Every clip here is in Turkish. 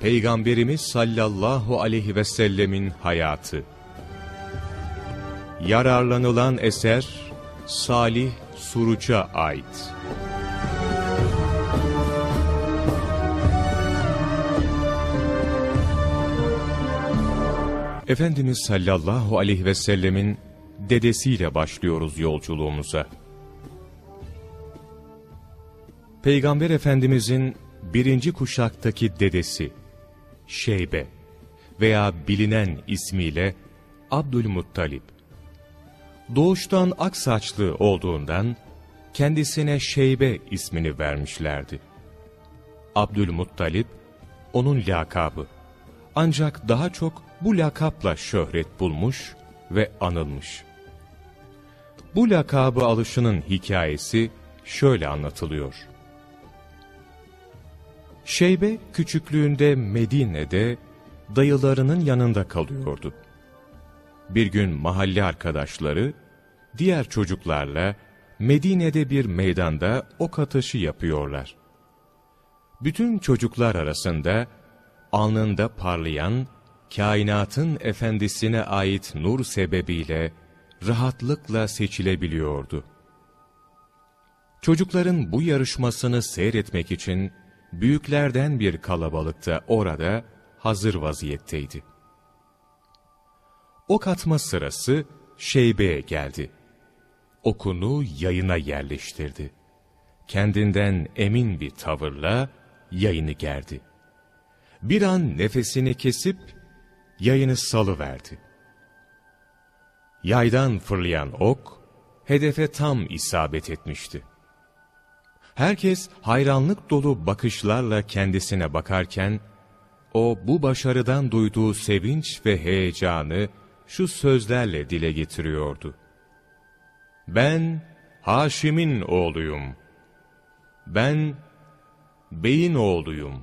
Peygamberimiz sallallahu aleyhi ve sellemin hayatı. Yararlanılan eser Salih Suruç'a ait. Efendimiz sallallahu aleyhi ve sellemin dedesiyle başlıyoruz yolculuğumuza. Peygamber Efendimizin birinci kuşaktaki dedesi Şeybe veya bilinen ismiyle Abdülmuttalip. Doğuştan aksaçlı olduğundan kendisine Şeybe ismini vermişlerdi. Abdülmuttalip onun lakabı. Ancak daha çok bu lakapla şöhret bulmuş ve anılmış. Bu lakabı alışının hikayesi şöyle anlatılıyor. Şeybe küçüklüğünde Medine'de dayılarının yanında kalıyordu. Bir gün mahalle arkadaşları diğer çocuklarla Medine'de bir meydanda ok atışı yapıyorlar. Bütün çocuklar arasında alnında parlayan kainatın efendisine ait nur sebebiyle rahatlıkla seçilebiliyordu. Çocukların bu yarışmasını seyretmek için büyüklerden bir kalabalık da orada hazır vaziyetteydi. Ok atma sırası Şeybe'ye geldi. Okunu yayına yerleştirdi. Kendinden emin bir tavırla yayını gerdi. Bir an nefesini kesip yayını salıverdi. Yaydan fırlayan ok, hedefe tam isabet etmişti. Herkes hayranlık dolu bakışlarla kendisine bakarken, o bu başarıdan duyduğu sevinç ve heyecanı şu sözlerle dile getiriyordu. Ben Haşim'in oğluyum. Ben beyin oğluyum.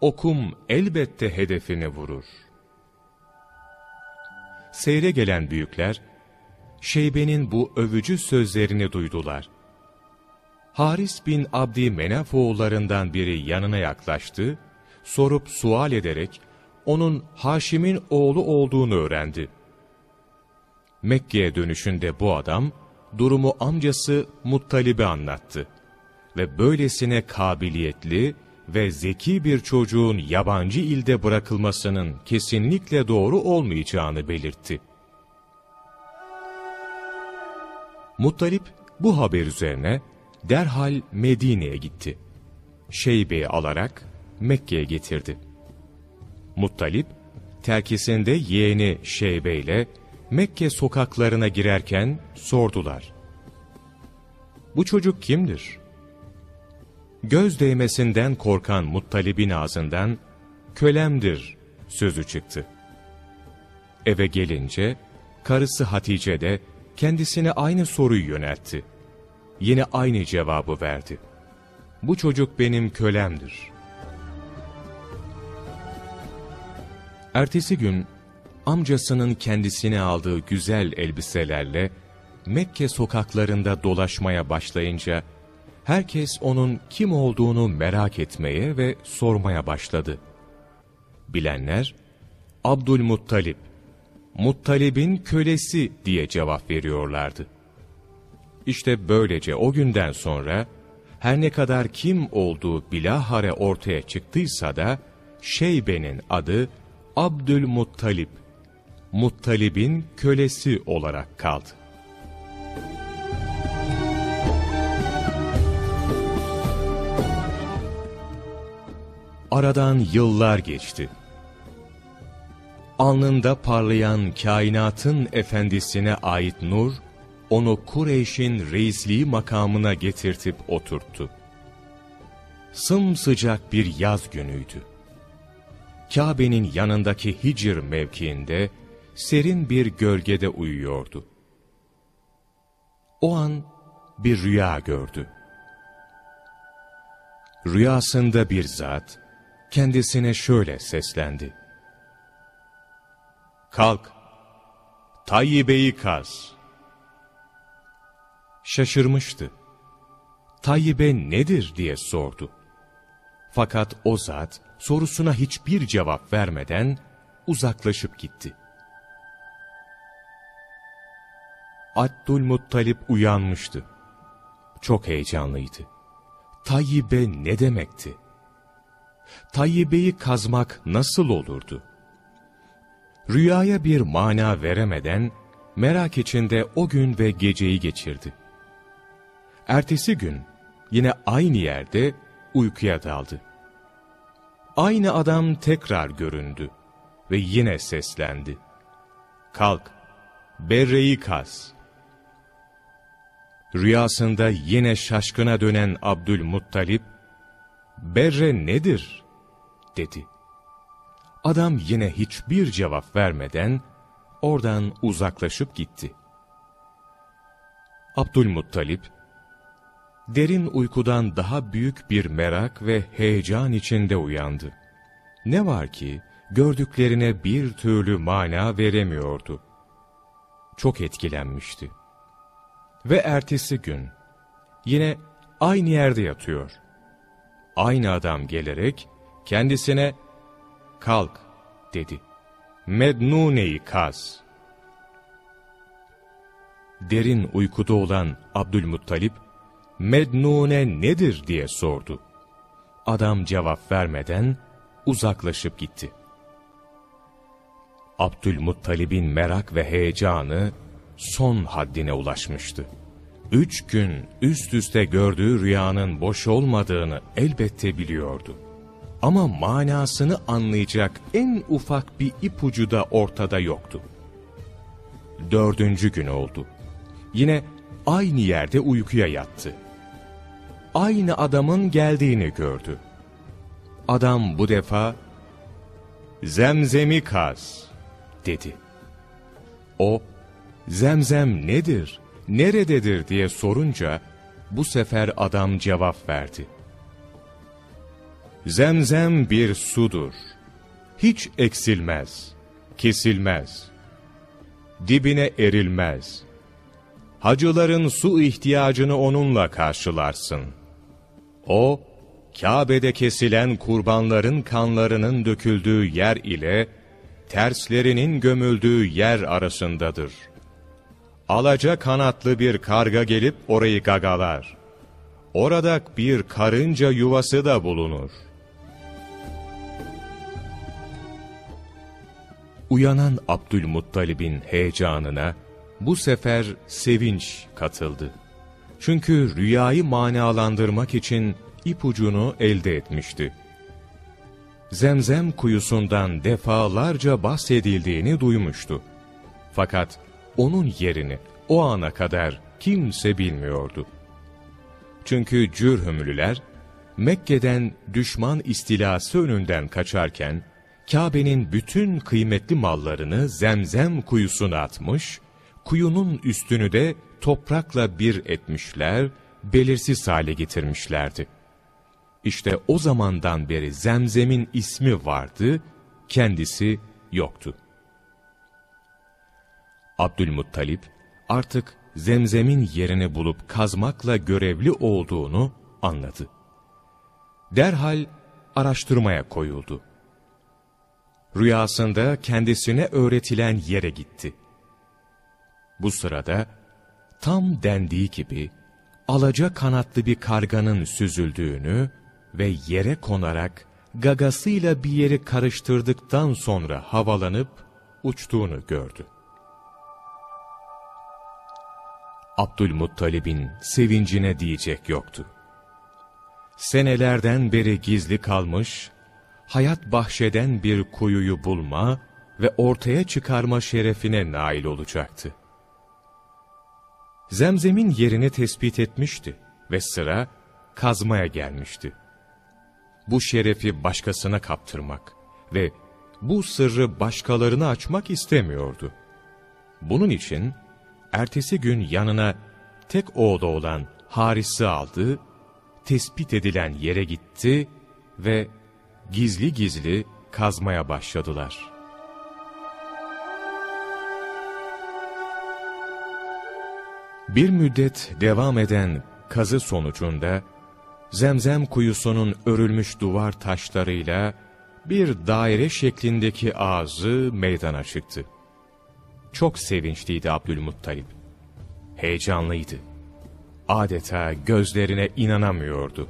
Okum elbette hedefini vurur. Seyre gelen büyükler, Şeybe'nin bu övücü sözlerini duydular. Haris bin Abdi Menaf oğullarından biri yanına yaklaştı, sorup sual ederek onun Haşim'in oğlu olduğunu öğrendi. Mekke'ye dönüşünde bu adam, durumu amcası Muttalib'e anlattı ve böylesine kabiliyetli ve zeki bir çocuğun yabancı ilde bırakılmasının kesinlikle doğru olmayacağını belirtti. Muttalip bu haber üzerine derhal Medine'ye gitti. Şeybe'yi alarak Mekke'ye getirdi. Muttalip, terkisinde yeğeni Şeybe ile Mekke sokaklarına girerken sordular. Bu çocuk kimdir? Göz değmesinden korkan Muttalib'in ağzından, kölemdir sözü çıktı. Eve gelince, karısı Hatice de kendisine aynı soruyu yöneltti yine aynı cevabı verdi. Bu çocuk benim kölemdir. Ertesi gün amcasının kendisine aldığı güzel elbiselerle Mekke sokaklarında dolaşmaya başlayınca herkes onun kim olduğunu merak etmeye ve sormaya başladı. Bilenler Abdülmuttalip, Muttalib'in kölesi diye cevap veriyorlardı. İşte böylece o günden sonra her ne kadar kim olduğu bilahare ortaya çıktıysa da Şeybe'nin adı Abdülmuttalip, Muttalib'in kölesi olarak kaldı. Aradan yıllar geçti. Alnında parlayan kainatın efendisine ait nur, onu Kureyş'in reisliği makamına getirtip oturttu. Sımsıcak bir yaz günüydü. Kabe'nin yanındaki Hicr mevkiinde serin bir gölgede uyuyordu. O an bir rüya gördü. Rüyasında bir zat kendisine şöyle seslendi. Kalk, Tayyibe'yi kaz şaşırmıştı. Tayyibe nedir diye sordu. Fakat o zat sorusuna hiçbir cevap vermeden uzaklaşıp gitti. Abdülmuttalip uyanmıştı. Çok heyecanlıydı. Tayyibe ne demekti? Tayyibe'yi kazmak nasıl olurdu? Rüyaya bir mana veremeden merak içinde o gün ve geceyi geçirdi. Ertesi gün yine aynı yerde uykuya daldı. Aynı adam tekrar göründü ve yine seslendi. Kalk, berreyi kaz. Rüyasında yine şaşkına dönen Abdülmuttalip, berre nedir? dedi. Adam yine hiçbir cevap vermeden oradan uzaklaşıp gitti. Abdülmuttalip, derin uykudan daha büyük bir merak ve heyecan içinde uyandı. Ne var ki, gördüklerine bir türlü mana veremiyordu. Çok etkilenmişti. Ve ertesi gün, yine aynı yerde yatıyor. Aynı adam gelerek, kendisine, kalk dedi. Mednune'yi kaz. Derin uykuda olan Abdülmuttalip, Mednune nedir diye sordu. Adam cevap vermeden uzaklaşıp gitti. Abdülmuttalib'in merak ve heyecanı son haddine ulaşmıştı. Üç gün üst üste gördüğü rüyanın boş olmadığını elbette biliyordu. Ama manasını anlayacak en ufak bir ipucu da ortada yoktu. Dördüncü gün oldu. Yine aynı yerde uykuya yattı. Aynı adamın geldiğini gördü. Adam bu defa, zemzemi kaz, dedi. O, zemzem nedir, nerededir diye sorunca, bu sefer adam cevap verdi. Zemzem bir sudur. Hiç eksilmez, kesilmez. Dibine erilmez. Hacıların su ihtiyacını onunla karşılarsın. O, Kabe'de kesilen kurbanların kanlarının döküldüğü yer ile terslerinin gömüldüğü yer arasındadır. Alaca kanatlı bir karga gelip orayı gagalar. Orada bir karınca yuvası da bulunur. Uyanan Abdülmuttalib'in heyecanına bu sefer sevinç katıldı. Çünkü rüyayı manalandırmak için ipucunu elde etmişti. Zemzem kuyusundan defalarca bahsedildiğini duymuştu. Fakat onun yerini o ana kadar kimse bilmiyordu. Çünkü Cürhümlüler, Mekke'den düşman istilası önünden kaçarken, Kabe'nin bütün kıymetli mallarını zemzem kuyusuna atmış, kuyunun üstünü de toprakla bir etmişler, belirsiz hale getirmişlerdi. İşte o zamandan beri zemzemin ismi vardı, kendisi yoktu. Abdülmuttalip artık zemzemin yerini bulup kazmakla görevli olduğunu anladı. Derhal araştırmaya koyuldu. Rüyasında kendisine öğretilen yere gitti. Bu sırada tam dendiği gibi alaca kanatlı bir karganın süzüldüğünü ve yere konarak gagasıyla bir yeri karıştırdıktan sonra havalanıp uçtuğunu gördü. Abdülmuttalib'in sevincine diyecek yoktu. Senelerden beri gizli kalmış, hayat bahşeden bir kuyuyu bulma ve ortaya çıkarma şerefine nail olacaktı. Zemzem'in yerini tespit etmişti ve sıra kazmaya gelmişti. Bu şerefi başkasına kaptırmak ve bu sırrı başkalarına açmak istemiyordu. Bunun için ertesi gün yanına tek oğlu olan Haris'i aldı, tespit edilen yere gitti ve gizli gizli kazmaya başladılar. Bir müddet devam eden kazı sonucunda, Zemzem kuyusunun örülmüş duvar taşlarıyla bir daire şeklindeki ağzı meydana çıktı. Çok sevinçliydi Abdülmuttalip. Heyecanlıydı. Adeta gözlerine inanamıyordu.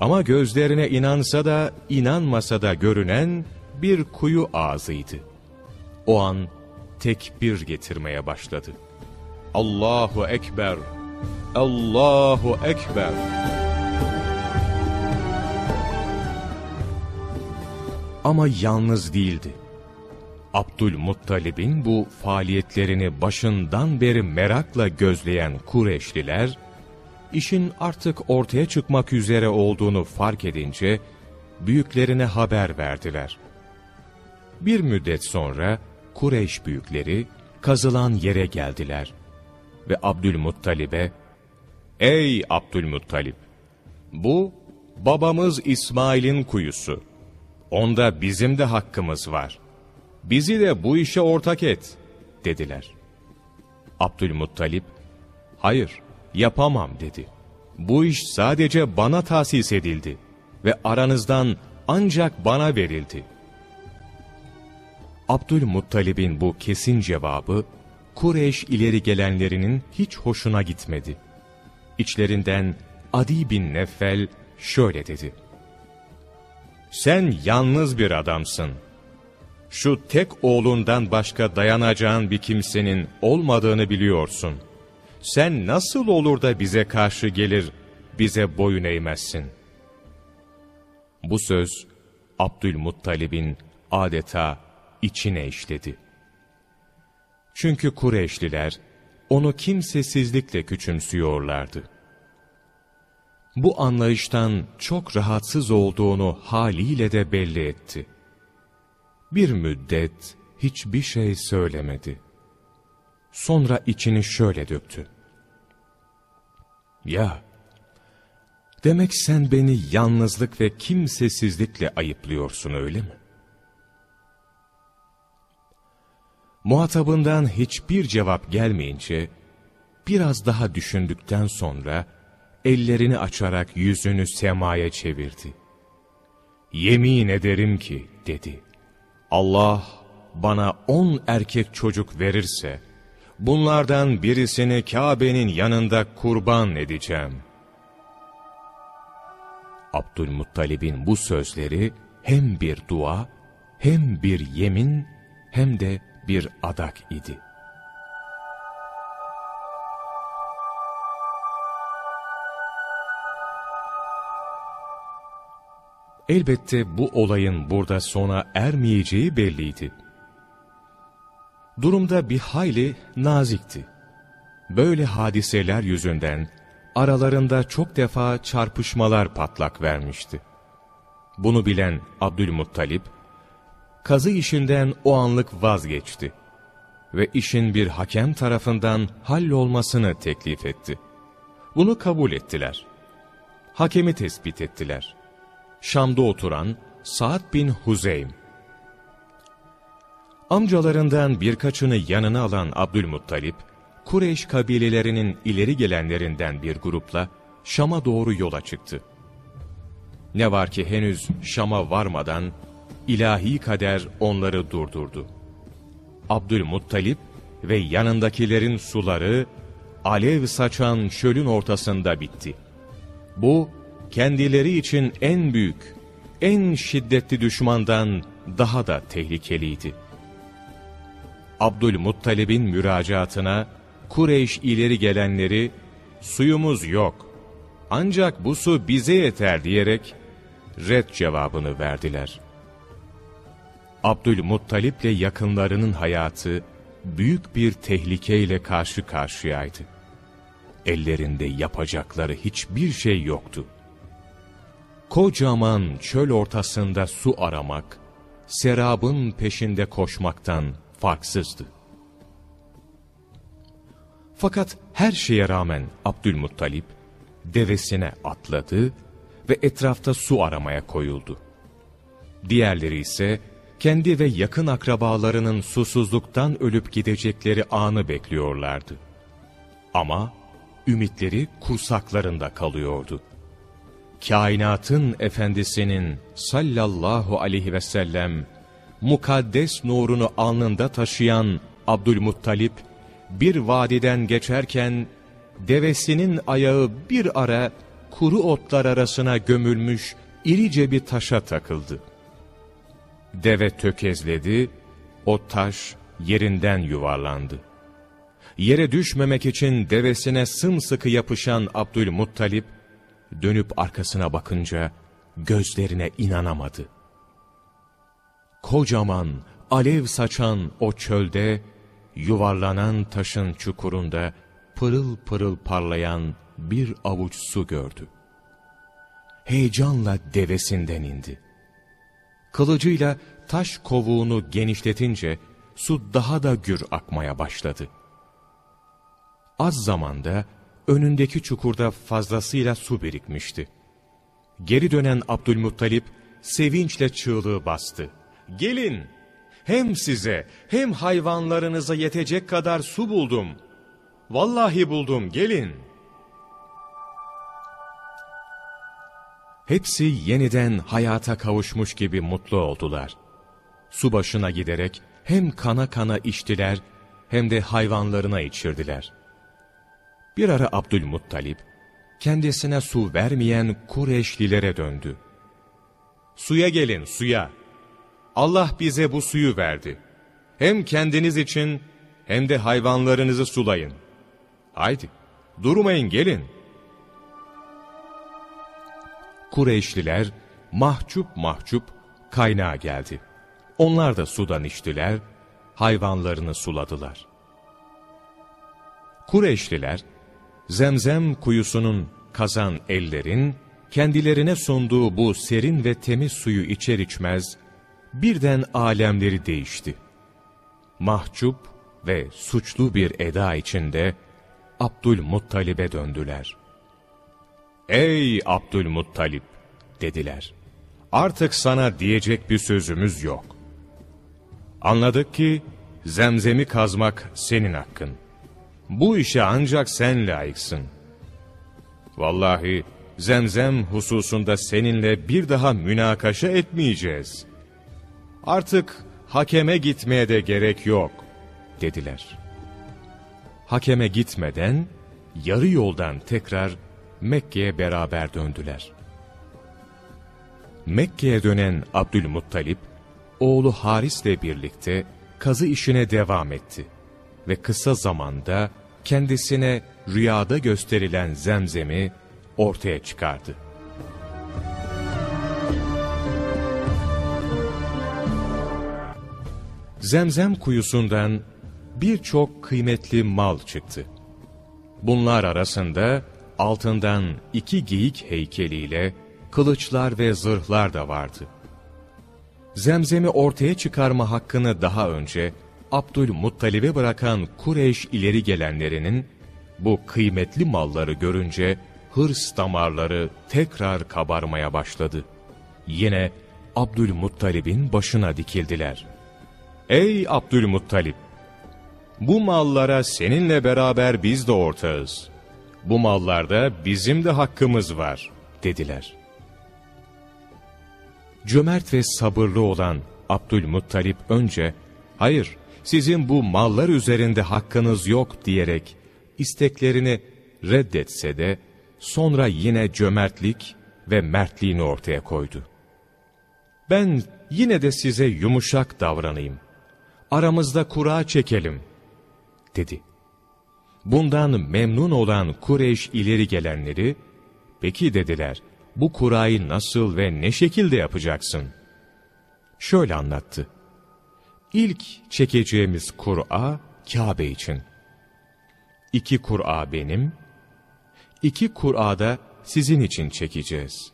Ama gözlerine inansa da inanmasa da görünen bir kuyu ağzıydı. O an tekbir getirmeye başladı. Allahu Ekber, Allahu Ekber. Ama yalnız değildi. Abdülmuttalib'in bu faaliyetlerini başından beri merakla gözleyen Kureşliler, işin artık ortaya çıkmak üzere olduğunu fark edince, büyüklerine haber verdiler. Bir müddet sonra Kureyş büyükleri kazılan yere geldiler ve Abdülmuttalib'e, ''Ey Abdülmuttalib, bu babamız İsmail'in kuyusu. Onda bizim de hakkımız var. Bizi de bu işe ortak et.'' dediler. Abdülmuttalip, ''Hayır, yapamam.'' dedi. ''Bu iş sadece bana tahsis edildi ve aranızdan ancak bana verildi.'' Abdülmuttalib'in bu kesin cevabı, Kureyş ileri gelenlerinin hiç hoşuna gitmedi. İçlerinden Adi bin Neffel şöyle dedi. Sen yalnız bir adamsın. Şu tek oğlundan başka dayanacağın bir kimsenin olmadığını biliyorsun. Sen nasıl olur da bize karşı gelir, bize boyun eğmezsin? Bu söz Abdülmuttalib'in adeta içine işledi. Çünkü Kureyşliler onu kimsesizlikle küçümsüyorlardı. Bu anlayıştan çok rahatsız olduğunu haliyle de belli etti. Bir müddet hiçbir şey söylemedi. Sonra içini şöyle döktü. Ya, demek sen beni yalnızlık ve kimsesizlikle ayıplıyorsun öyle mi? Muhatabından hiçbir cevap gelmeyince, biraz daha düşündükten sonra, ellerini açarak yüzünü semaya çevirdi. Yemin ederim ki, dedi, Allah bana on erkek çocuk verirse, bunlardan birisini Kabe'nin yanında kurban edeceğim. Abdülmuttalib'in bu sözleri hem bir dua, hem bir yemin, hem de bir adak idi. Elbette bu olayın burada sona ermeyeceği belliydi. Durumda bir hayli nazikti. Böyle hadiseler yüzünden aralarında çok defa çarpışmalar patlak vermişti. Bunu bilen Abdülmuttalip, kazı işinden o anlık vazgeçti ve işin bir hakem tarafından hallolmasını teklif etti. Bunu kabul ettiler. Hakemi tespit ettiler. Şam'da oturan Sa'd bin Huzeym. Amcalarından birkaçını yanına alan Abdülmuttalip, Kureyş kabilelerinin ileri gelenlerinden bir grupla Şam'a doğru yola çıktı. Ne var ki henüz Şam'a varmadan ilahi kader onları durdurdu. Abdülmuttalip ve yanındakilerin suları alev saçan çölün ortasında bitti. Bu kendileri için en büyük, en şiddetli düşmandan daha da tehlikeliydi. Abdülmuttalib'in müracaatına Kureyş ileri gelenleri suyumuz yok ancak bu su bize yeter diyerek red cevabını verdiler. Abdülmuttalip ile yakınlarının hayatı büyük bir tehlikeyle karşı karşıyaydı. Ellerinde yapacakları hiçbir şey yoktu. Kocaman çöl ortasında su aramak, serabın peşinde koşmaktan farksızdı. Fakat her şeye rağmen Abdülmuttalip devesine atladı ve etrafta su aramaya koyuldu. Diğerleri ise kendi ve yakın akrabalarının susuzluktan ölüp gidecekleri anı bekliyorlardı. Ama ümitleri kursaklarında kalıyordu. kainatın efendisinin sallallahu aleyhi ve sellem mukaddes nurunu alnında taşıyan Abdülmuttalip bir vadiden geçerken devesinin ayağı bir ara kuru otlar arasına gömülmüş irice bir taşa takıldı. Deve tökezledi, o taş yerinden yuvarlandı. Yere düşmemek için devesine sımsıkı yapışan Abdülmuttalip, dönüp arkasına bakınca gözlerine inanamadı. Kocaman, alev saçan o çölde, yuvarlanan taşın çukurunda pırıl pırıl parlayan bir avuç su gördü. Heyecanla devesinden indi. Kılıcıyla taş kovuğunu genişletince su daha da gür akmaya başladı. Az zamanda önündeki çukurda fazlasıyla su birikmişti. Geri dönen Abdülmuttalip sevinçle çığlığı bastı. Gelin, hem size hem hayvanlarınıza yetecek kadar su buldum. Vallahi buldum, gelin. Hepsi yeniden hayata kavuşmuş gibi mutlu oldular. Su başına giderek hem kana kana içtiler hem de hayvanlarına içirdiler. Bir ara Abdülmuttalip, kendisine su vermeyen Kureşlilere döndü. Suya gelin, suya. Allah bize bu suyu verdi. Hem kendiniz için hem de hayvanlarınızı sulayın. Haydi, durmayın gelin. Kureyşliler mahcup mahcup kaynağa geldi. Onlar da sudan içtiler, hayvanlarını suladılar. Kureyşliler, zemzem kuyusunun kazan ellerin, kendilerine sunduğu bu serin ve temiz suyu içer içmez, birden alemleri değişti. Mahcup ve suçlu bir eda içinde Abdülmuttalib'e döndüler. ''Ey Abdülmuttalip!'' Dediler. ''Artık sana diyecek bir sözümüz yok. Anladık ki zemzemi kazmak senin hakkın. Bu işe ancak sen layıksın. Vallahi zemzem hususunda seninle bir daha münakaşa etmeyeceğiz. Artık hakeme gitmeye de gerek yok, dediler. Hakeme gitmeden yarı yoldan tekrar Mekke'ye beraber döndüler. Mekke'ye dönen Abdülmuttalip, oğlu Haris'le birlikte kazı işine devam etti ve kısa zamanda kendisine rüyada gösterilen zemzemi ortaya çıkardı. Zemzem kuyusundan birçok kıymetli mal çıktı. Bunlar arasında altından iki geyik heykeliyle kılıçlar ve zırhlar da vardı. Zemzem'i ortaya çıkarma hakkını daha önce Abdülmuttalib'e bırakan Kureyş ileri gelenlerinin bu kıymetli malları görünce hırs damarları tekrar kabarmaya başladı. Yine Abdülmuttalib'in başına dikildiler. Ey Abdülmuttalib! Bu mallara seninle beraber biz de ortağız. Bu mallarda bizim de hakkımız var, dediler. Cömert ve sabırlı olan Abdülmuttalip önce, hayır sizin bu mallar üzerinde hakkınız yok diyerek isteklerini reddetse de, sonra yine cömertlik ve mertliğini ortaya koydu. Ben yine de size yumuşak davranayım. Aramızda kura çekelim, dedi. Bundan memnun olan Kureyş ileri gelenleri, peki dediler, bu kurayı nasıl ve ne şekilde yapacaksın? Şöyle anlattı. İlk çekeceğimiz Kur'a Kabe için. İki Kur'a benim, iki Kur'a'da sizin için çekeceğiz.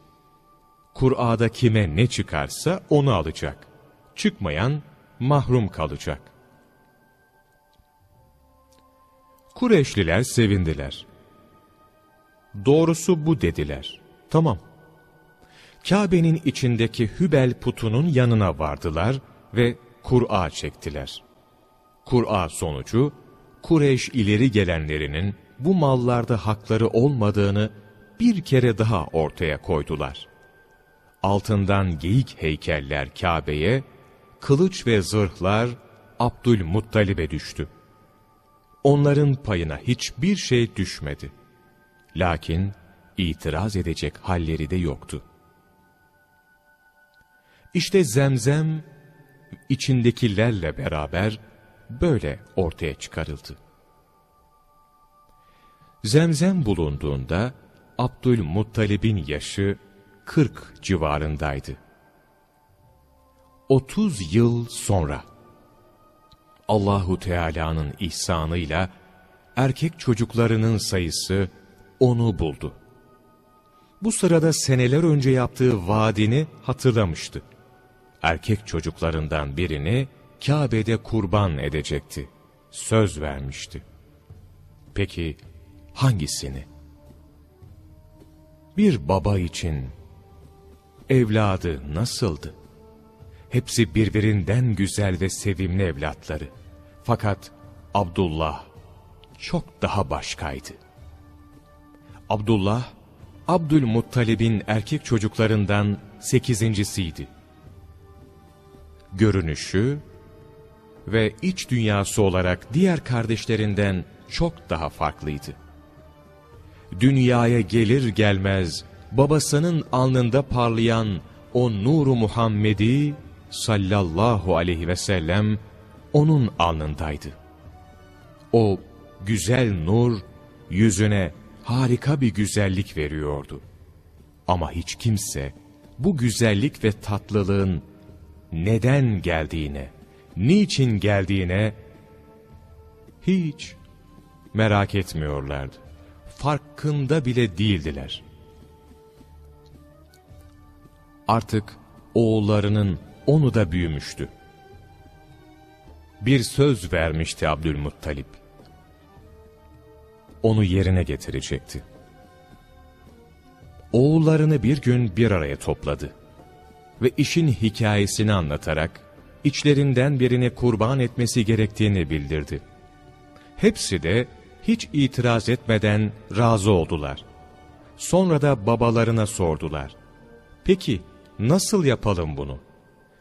Kur'a'da kime ne çıkarsa onu alacak. Çıkmayan mahrum kalacak. Kureşliler sevindiler. Doğrusu bu dediler. Tamam. Kabe'nin içindeki Hübel putunun yanına vardılar ve Kur'a çektiler. Kur'a sonucu, Kureyş ileri gelenlerinin bu mallarda hakları olmadığını bir kere daha ortaya koydular. Altından geyik heykeller Kabe'ye, kılıç ve zırhlar Abdülmuttalib'e düştü. Onların payına hiçbir şey düşmedi. Lakin itiraz edecek halleri de yoktu. İşte zemzem içindekilerle beraber böyle ortaya çıkarıldı. Zemzem bulunduğunda Abdülmuttalib'in yaşı 40 civarındaydı. 30 yıl sonra Allahu Teala'nın ihsanıyla erkek çocuklarının sayısı onu buldu. Bu sırada seneler önce yaptığı vaadini hatırlamıştı. Erkek çocuklarından birini Kabe'de kurban edecekti. Söz vermişti. Peki hangisini? Bir baba için evladı nasıldı? Hepsi birbirinden güzel ve sevimli evlatları. Fakat Abdullah çok daha başkaydı. Abdullah, Abdülmuttalib'in erkek çocuklarından sekizincisiydi. Görünüşü ve iç dünyası olarak diğer kardeşlerinden çok daha farklıydı. Dünyaya gelir gelmez babasının alnında parlayan o nuru Muhammed'i sallallahu aleyhi ve sellem onun alnındaydı. O güzel nur yüzüne harika bir güzellik veriyordu. Ama hiç kimse bu güzellik ve tatlılığın neden geldiğine, niçin geldiğine hiç merak etmiyorlardı. Farkında bile değildiler. Artık oğullarının onu da büyümüştü. Bir söz vermişti Abdülmuttalip. Onu yerine getirecekti. Oğullarını bir gün bir araya topladı ve işin hikayesini anlatarak içlerinden birini kurban etmesi gerektiğini bildirdi. Hepsi de hiç itiraz etmeden razı oldular. Sonra da babalarına sordular. Peki nasıl yapalım bunu?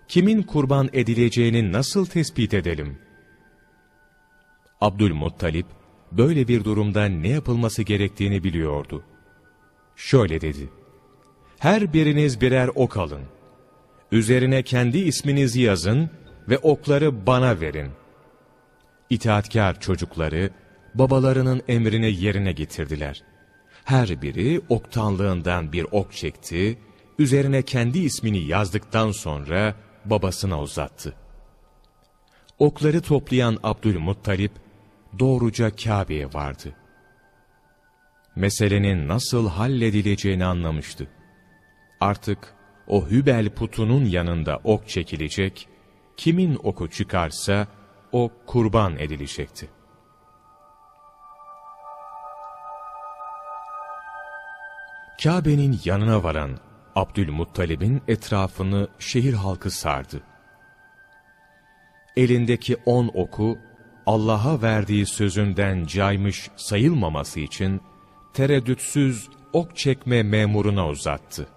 Kimin kurban edileceğini nasıl tespit edelim? Abdülmuttalip böyle bir durumda ne yapılması gerektiğini biliyordu. Şöyle dedi. Her biriniz birer ok alın. Üzerine kendi isminizi yazın ve okları bana verin. İtaatkar çocukları babalarının emrini yerine getirdiler. Her biri oktanlığından bir ok çekti, üzerine kendi ismini yazdıktan sonra babasına uzattı. Okları toplayan Abdülmuttalip doğruca Kabe'ye vardı. Meselenin nasıl halledileceğini anlamıştı. Artık o Hübel putunun yanında ok çekilecek, kimin oku çıkarsa o kurban edilecekti. Kabe'nin yanına varan Abdülmuttalib'in etrafını şehir halkı sardı. Elindeki on oku Allah'a verdiği sözünden caymış sayılmaması için tereddütsüz ok çekme memuruna uzattı.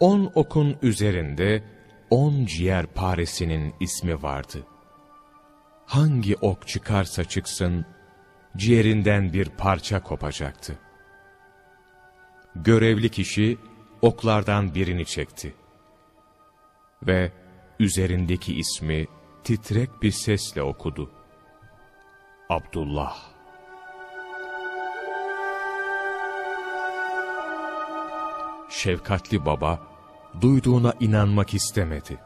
On okun üzerinde on ciğer paresinin ismi vardı. Hangi ok çıkarsa çıksın, ciğerinden bir parça kopacaktı. Görevli kişi oklardan birini çekti. Ve üzerindeki ismi titrek bir sesle okudu. Abdullah. Şefkatli baba, duyduğuna inanmak istemedi.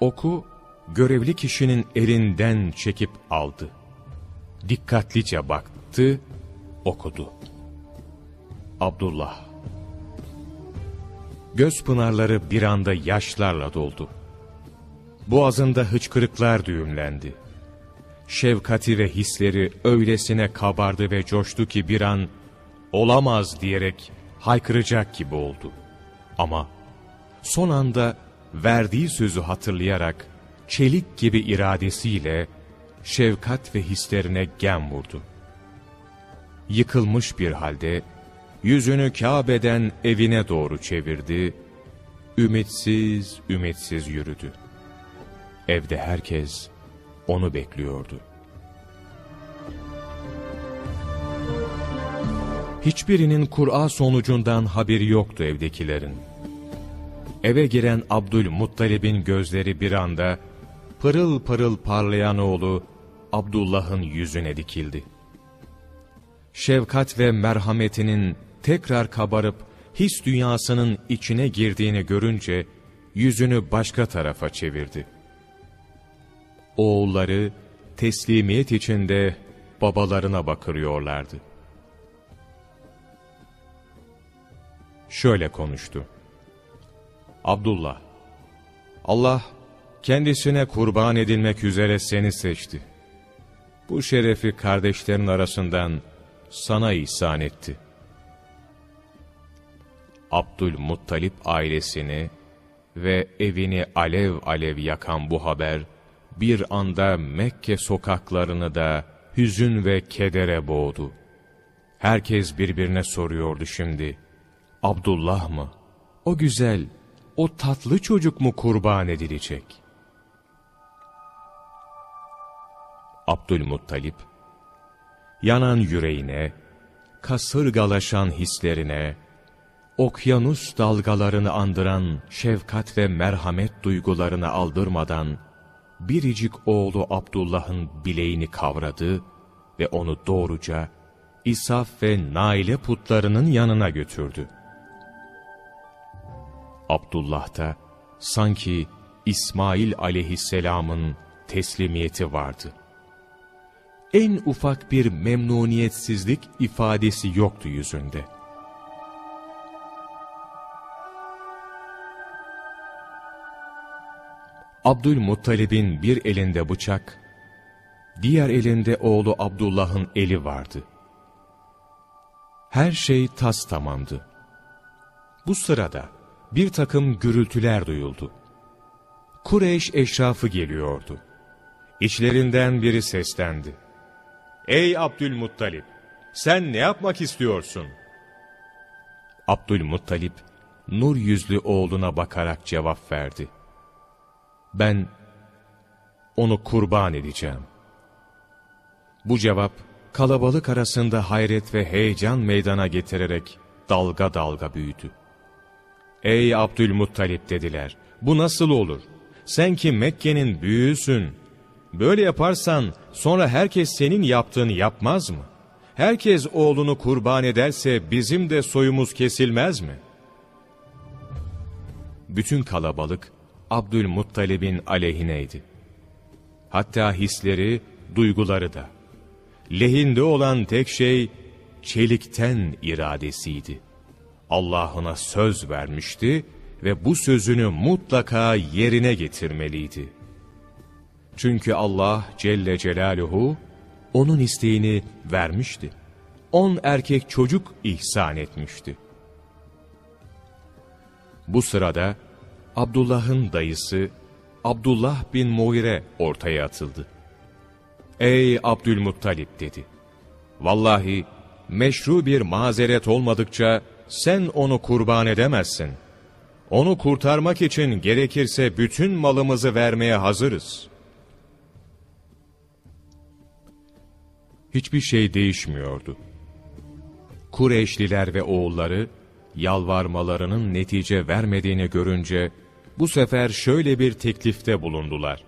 Oku, görevli kişinin elinden çekip aldı. Dikkatlice baktı, okudu. Abdullah. Göz pınarları bir anda yaşlarla doldu. Boğazında hıçkırıklar düğümlendi. Şefkati ve hisleri öylesine kabardı ve coştu ki bir an olamaz diyerek haykıracak gibi oldu. Ama son anda verdiği sözü hatırlayarak çelik gibi iradesiyle şefkat ve hislerine gem vurdu. Yıkılmış bir halde yüzünü Kabe'den evine doğru çevirdi, ümitsiz ümitsiz yürüdü. Evde herkes onu bekliyordu. Hiçbirinin Kur'a sonucundan haberi yoktu evdekilerin. Eve giren Abdülmuttalib'in gözleri bir anda pırıl pırıl parlayan oğlu Abdullah'ın yüzüne dikildi. Şefkat ve merhametinin tekrar kabarıp his dünyasının içine girdiğini görünce yüzünü başka tarafa çevirdi. Oğulları teslimiyet içinde babalarına bakırıyorlardı. Şöyle konuştu. Abdullah, Allah kendisine kurban edilmek üzere seni seçti. Bu şerefi kardeşlerin arasından sana ihsan etti. Abdülmuttalip ailesini ve evini alev alev yakan bu haber, bir anda Mekke sokaklarını da hüzün ve kedere boğdu. Herkes birbirine soruyordu şimdi, Abdullah mı? O güzel, o tatlı çocuk mu kurban edilecek? Abdülmuttalip, yanan yüreğine, kasırgalaşan hislerine, okyanus dalgalarını andıran şefkat ve merhamet duygularını aldırmadan, biricik oğlu Abdullah'ın bileğini kavradı ve onu doğruca İsaf ve Naile putlarının yanına götürdü. Abdullah'ta sanki İsmail aleyhisselamın teslimiyeti vardı. En ufak bir memnuniyetsizlik ifadesi yoktu yüzünde. Abdülmuttalib'in bir elinde bıçak, diğer elinde oğlu Abdullah'ın eli vardı. Her şey tas tamamdı. Bu sırada bir takım gürültüler duyuldu. Kureyş eşrafı geliyordu. İçlerinden biri seslendi. Ey Abdülmuttalip! Sen ne yapmak istiyorsun? Abdülmuttalip, nur yüzlü oğluna bakarak cevap verdi. Ben onu kurban edeceğim. Bu cevap, kalabalık arasında hayret ve heyecan meydana getirerek dalga dalga büyüdü. Ey Abdülmuttalip dediler. Bu nasıl olur? Sen ki Mekke'nin büyüğüsün. Böyle yaparsan sonra herkes senin yaptığını yapmaz mı? Herkes oğlunu kurban ederse bizim de soyumuz kesilmez mi? Bütün kalabalık Abdülmuttalib'in aleyhineydi. Hatta hisleri, duyguları da. Lehinde olan tek şey çelikten iradesiydi. Allah'ına söz vermişti ve bu sözünü mutlaka yerine getirmeliydi. Çünkü Allah Celle Celaluhu onun isteğini vermişti. On erkek çocuk ihsan etmişti. Bu sırada Abdullah'ın dayısı Abdullah bin Muire ortaya atıldı. Ey Abdülmuttalip dedi. Vallahi meşru bir mazeret olmadıkça sen onu kurban edemezsin. Onu kurtarmak için gerekirse bütün malımızı vermeye hazırız. Hiçbir şey değişmiyordu. Kureyşliler ve oğulları, yalvarmalarının netice vermediğini görünce, bu sefer şöyle bir teklifte bulundular.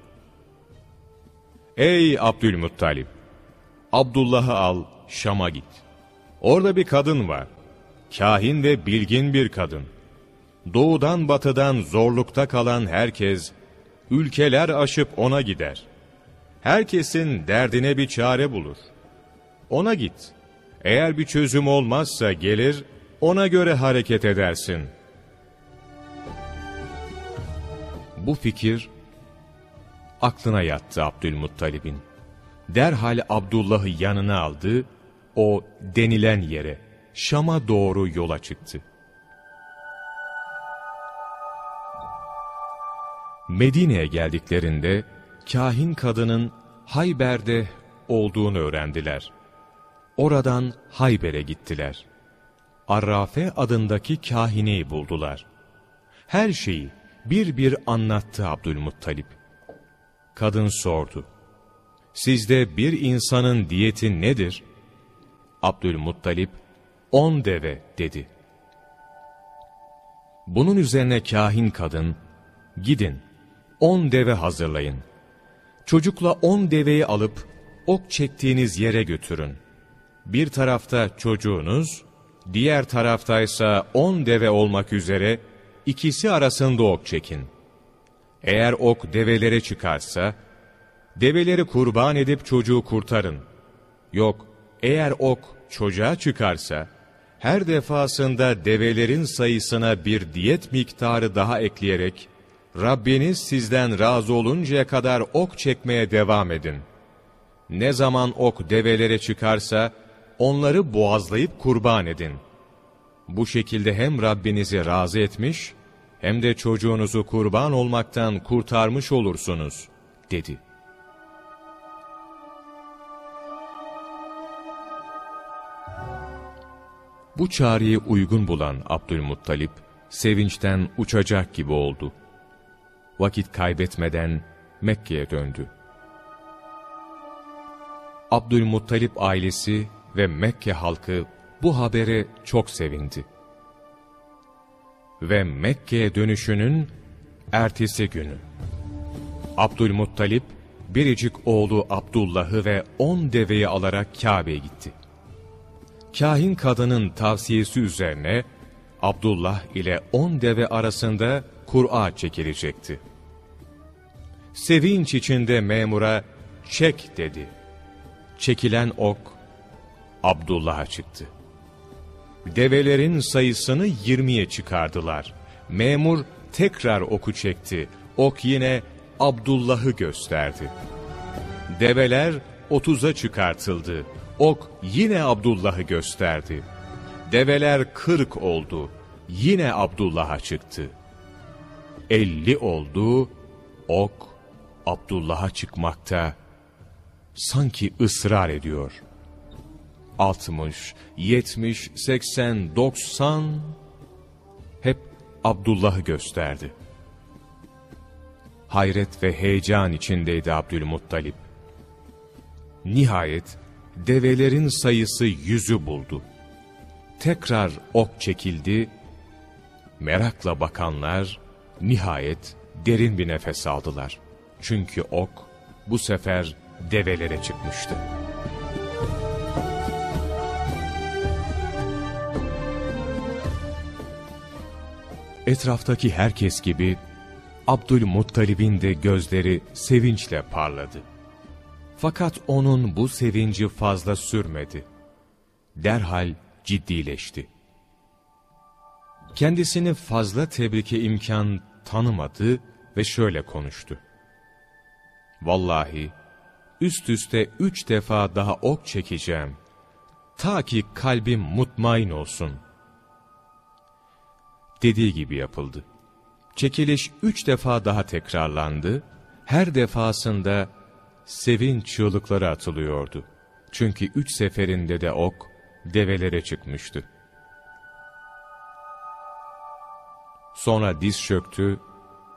Ey Abdülmuttalip! Abdullah'ı al, Şam'a git. Orada bir kadın var kahin ve bilgin bir kadın. Doğudan batıdan zorlukta kalan herkes, ülkeler aşıp ona gider. Herkesin derdine bir çare bulur. Ona git. Eğer bir çözüm olmazsa gelir, ona göre hareket edersin. Bu fikir, aklına yattı Abdülmuttalib'in. Derhal Abdullah'ı yanına aldı, o denilen yere, Şam'a doğru yola çıktı. Medine'ye geldiklerinde kahin kadının Hayber'de olduğunu öğrendiler. Oradan Hayber'e gittiler. Arrafe adındaki kahineyi buldular. Her şeyi bir bir anlattı Abdülmuttalip. Kadın sordu. Sizde bir insanın diyeti nedir? Abdülmuttalip, on deve dedi. Bunun üzerine kahin kadın, gidin, on deve hazırlayın. Çocukla on deveyi alıp, ok çektiğiniz yere götürün. Bir tarafta çocuğunuz, diğer taraftaysa on deve olmak üzere, ikisi arasında ok çekin. Eğer ok develere çıkarsa, develeri kurban edip çocuğu kurtarın. Yok, eğer ok çocuğa çıkarsa, her defasında develerin sayısına bir diyet miktarı daha ekleyerek, Rabbiniz sizden razı oluncaya kadar ok çekmeye devam edin. Ne zaman ok develere çıkarsa, onları boğazlayıp kurban edin. Bu şekilde hem Rabbinizi razı etmiş, hem de çocuğunuzu kurban olmaktan kurtarmış olursunuz, dedi. Bu çağrıyı uygun bulan Abdülmuttalip, sevinçten uçacak gibi oldu. Vakit kaybetmeden Mekke'ye döndü. Abdülmuttalip ailesi ve Mekke halkı bu habere çok sevindi. Ve Mekke'ye dönüşünün ertesi günü. Abdülmuttalip, biricik oğlu Abdullah'ı ve on deveyi alarak Kabe'ye gitti. Kahin kadının tavsiyesi üzerine Abdullah ile on deve arasında Kur'a çekilecekti. Sevinç içinde memura çek dedi. Çekilen ok Abdullah'a çıktı. Develerin sayısını yirmiye çıkardılar. Memur tekrar oku çekti. Ok yine Abdullah'ı gösterdi. Develer otuza çıkartıldı. Ok yine Abdullah'ı gösterdi. Develer kırk oldu. Yine Abdullah'a çıktı. Elli oldu. Ok Abdullah'a çıkmakta sanki ısrar ediyor. Altmış, yetmiş, seksen, doksan hep Abdullah'ı gösterdi. Hayret ve heyecan içindeydi Abdülmuttalip. Nihayet develerin sayısı yüzü buldu. Tekrar ok çekildi, merakla bakanlar nihayet derin bir nefes aldılar. Çünkü ok bu sefer develere çıkmıştı. Etraftaki herkes gibi Abdülmuttalib'in de gözleri sevinçle parladı. Fakat onun bu sevinci fazla sürmedi. Derhal ciddileşti. Kendisini fazla tebrike imkan tanımadı ve şöyle konuştu. Vallahi üst üste üç defa daha ok çekeceğim. Ta ki kalbim mutmain olsun. Dediği gibi yapıldı. Çekiliş üç defa daha tekrarlandı. Her defasında sevinç çığlıkları atılıyordu. Çünkü üç seferinde de ok develere çıkmıştı. Sonra diz çöktü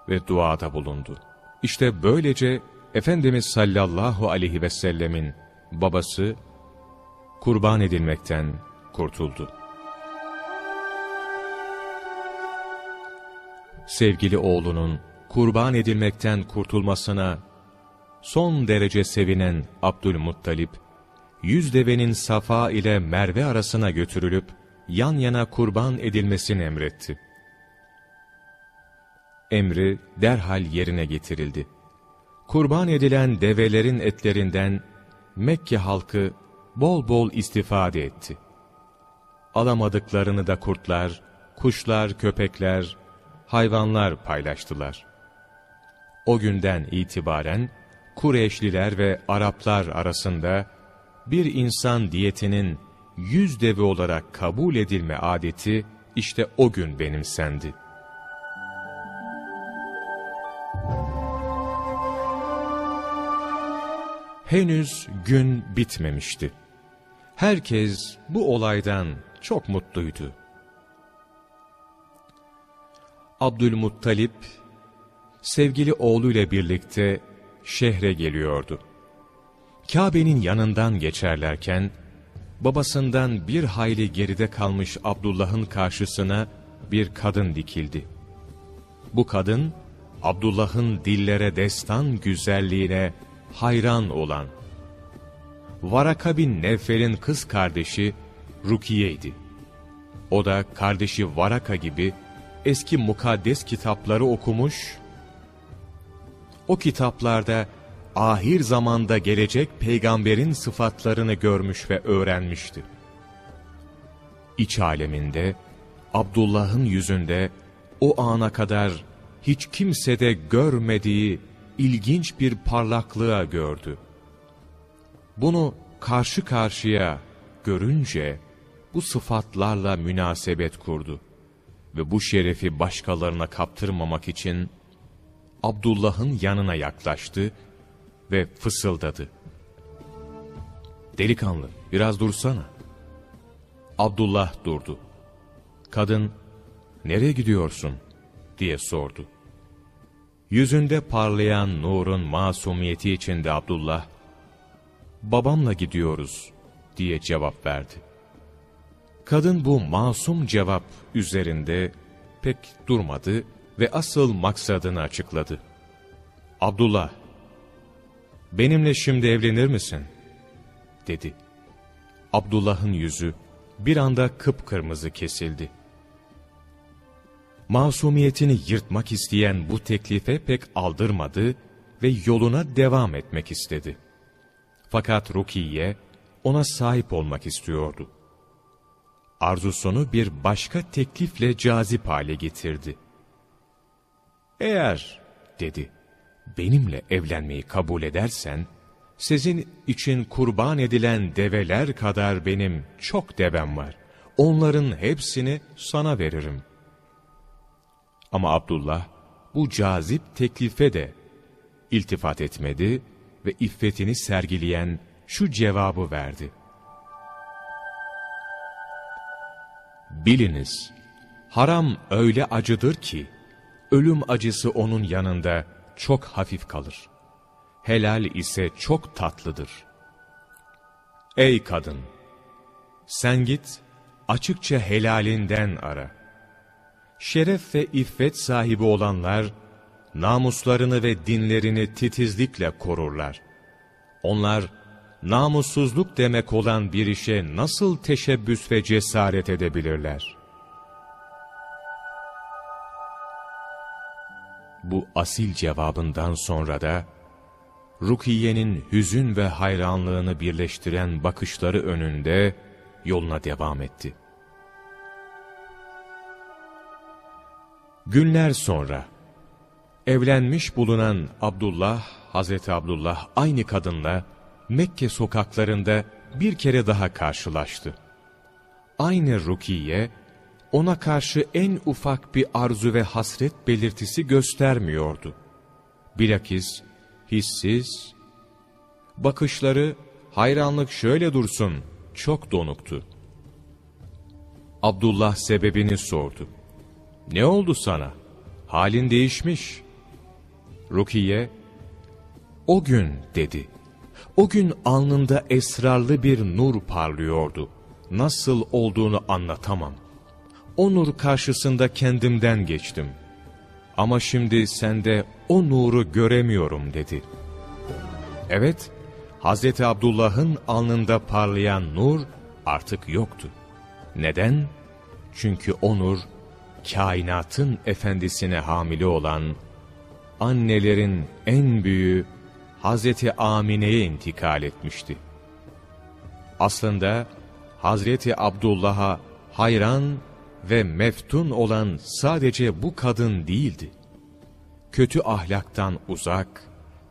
ve duada bulundu. İşte böylece Efendimiz sallallahu aleyhi ve sellemin babası kurban edilmekten kurtuldu. Sevgili oğlunun kurban edilmekten kurtulmasına son derece sevinen Abdülmuttalip, yüz devenin Safa ile Merve arasına götürülüp yan yana kurban edilmesini emretti. Emri derhal yerine getirildi. Kurban edilen develerin etlerinden Mekke halkı bol bol istifade etti. Alamadıklarını da kurtlar, kuşlar, köpekler, hayvanlar paylaştılar. O günden itibaren Kureyşliler ve Araplar arasında bir insan diyetinin yüz deve olarak kabul edilme adeti işte o gün benimsendi. Henüz gün bitmemişti. Herkes bu olaydan çok mutluydu. Abdülmuttalip, sevgili oğluyla birlikte şehre geliyordu. Kabe'nin yanından geçerlerken, babasından bir hayli geride kalmış Abdullah'ın karşısına bir kadın dikildi. Bu kadın, Abdullah'ın dillere destan güzelliğine hayran olan, Varaka bin Nevfel'in kız kardeşi Rukiye'ydi. O da kardeşi Varaka gibi eski mukaddes kitapları okumuş, o kitaplarda ahir zamanda gelecek peygamberin sıfatlarını görmüş ve öğrenmişti. İç aleminde, Abdullah'ın yüzünde o ana kadar hiç kimsede görmediği ilginç bir parlaklığa gördü. Bunu karşı karşıya görünce bu sıfatlarla münasebet kurdu ve bu şerefi başkalarına kaptırmamak için Abdullah'ın yanına yaklaştı ve fısıldadı. Delikanlı, biraz dursana. Abdullah durdu. Kadın, nereye gidiyorsun? diye sordu. Yüzünde parlayan nurun masumiyeti içinde Abdullah, babamla gidiyoruz diye cevap verdi. Kadın bu masum cevap üzerinde pek durmadı ve asıl maksadını açıkladı. Abdullah, benimle şimdi evlenir misin? dedi. Abdullah'ın yüzü bir anda kıpkırmızı kesildi. Masumiyetini yırtmak isteyen bu teklife pek aldırmadı ve yoluna devam etmek istedi. Fakat Rukiye ona sahip olmak istiyordu. Arzusunu bir başka teklifle cazip hale getirdi. Eğer, dedi, benimle evlenmeyi kabul edersen, sizin için kurban edilen develer kadar benim çok devem var. Onların hepsini sana veririm. Ama Abdullah bu cazip teklife de iltifat etmedi ve iffetini sergileyen şu cevabı verdi. Biliniz, haram öyle acıdır ki, ölüm acısı onun yanında çok hafif kalır. Helal ise çok tatlıdır. Ey kadın! Sen git, açıkça helalinden ara. Şeref ve iffet sahibi olanlar, namuslarını ve dinlerini titizlikle korurlar. Onlar, namussuzluk demek olan bir işe nasıl teşebbüs ve cesaret edebilirler? Bu asil cevabından sonra da, Rukiye'nin hüzün ve hayranlığını birleştiren bakışları önünde yoluna devam etti. Günler sonra, evlenmiş bulunan Abdullah, Hazreti Abdullah aynı kadınla Mekke sokaklarında bir kere daha karşılaştı. Aynı Rukiye, ona karşı en ufak bir arzu ve hasret belirtisi göstermiyordu. Bilakis hissiz, bakışları hayranlık şöyle dursun, çok donuktu. Abdullah sebebini sordu. Ne oldu sana? Halin değişmiş. Rukiye, o gün dedi. O gün alnında esrarlı bir nur parlıyordu. Nasıl olduğunu anlatamam. O nur karşısında kendimden geçtim. Ama şimdi sende o nuru göremiyorum dedi. Evet, Hazreti Abdullah'ın alnında parlayan nur artık yoktu. Neden? Çünkü o nur, kainatın efendisine hamile olan, annelerin en büyüğü Hazreti Amine'ye intikal etmişti. Aslında Hazreti Abdullah'a hayran ve meftun olan sadece bu kadın değildi. Kötü ahlaktan uzak,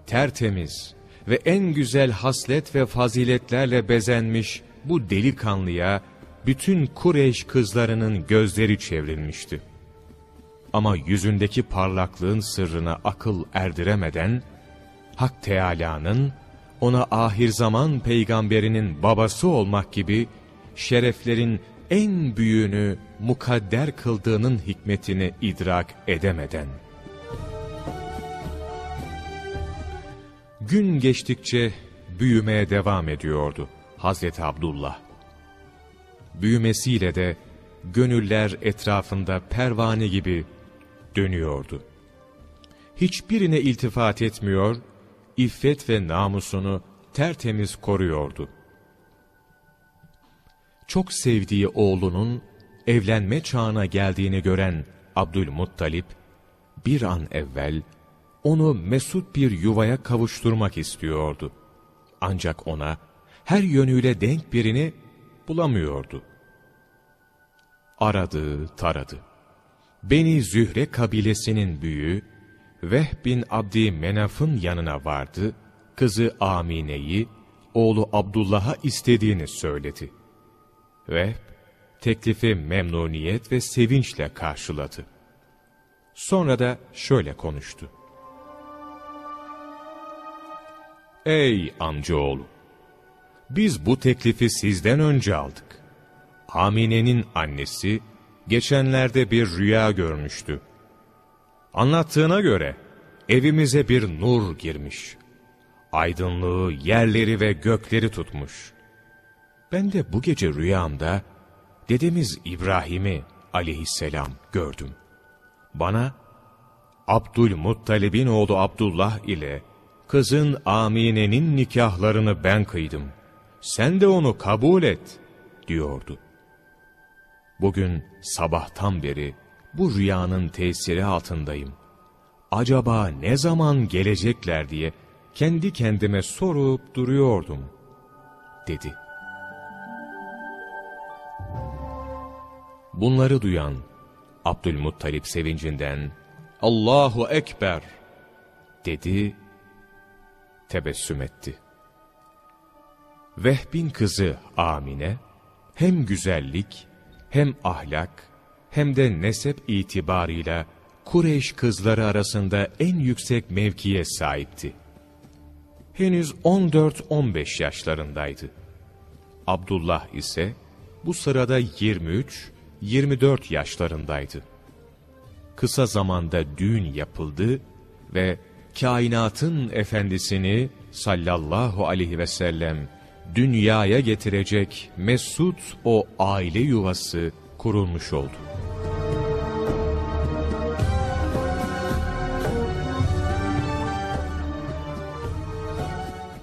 tertemiz ve en güzel haslet ve faziletlerle bezenmiş bu delikanlıya bütün Kureyş kızlarının gözleri çevrilmişti. Ama yüzündeki parlaklığın sırrına akıl erdiremeden, Hak Teâlâ'nın ona ahir zaman peygamberinin babası olmak gibi şereflerin en büyüğünü mukadder kıldığının hikmetini idrak edemeden. Gün geçtikçe büyümeye devam ediyordu Hazreti Abdullah. Büyümesiyle de gönüller etrafında pervane gibi dönüyordu. Hiçbirine iltifat etmiyor, iffet ve namusunu tertemiz koruyordu. Çok sevdiği oğlunun evlenme çağına geldiğini gören Abdülmuttalip, bir an evvel onu mesut bir yuvaya kavuşturmak istiyordu. Ancak ona her yönüyle denk birini bulamıyordu. Aradı, taradı. Beni Zühre kabilesinin büyüğü, Vehb bin Abdi Menaf'ın yanına vardı, kızı Amine'yi, oğlu Abdullah'a istediğini söyledi. Vehb, teklifi memnuniyet ve sevinçle karşıladı. Sonra da şöyle konuştu. Ey amcaoğlu! Biz bu teklifi sizden önce aldık. Amine'nin annesi, geçenlerde bir rüya görmüştü. Anlattığına göre, evimize bir nur girmiş. Aydınlığı, yerleri ve gökleri tutmuş. Ben de bu gece rüyamda, dedemiz İbrahim'i aleyhisselam gördüm. Bana, Abdülmuttalib'in oğlu Abdullah ile kızın Amine'nin nikahlarını ben kıydım. Sen de onu kabul et, diyordu. Bugün sabahtan beri bu rüyanın tesiri altındayım. Acaba ne zaman gelecekler diye kendi kendime sorup duruyordum, dedi. Bunları duyan Abdülmuttalip sevincinden Allahu Ekber dedi, tebessüm etti. Vehbin kızı Amine hem güzellik hem ahlak hem de nesep itibarıyla Kureyş kızları arasında en yüksek mevkiye sahipti. Henüz 14-15 yaşlarındaydı. Abdullah ise bu sırada 23-24 yaşlarındaydı. Kısa zamanda düğün yapıldı ve kainatın efendisini sallallahu aleyhi ve sellem dünyaya getirecek mesut o aile yuvası kurulmuş oldu.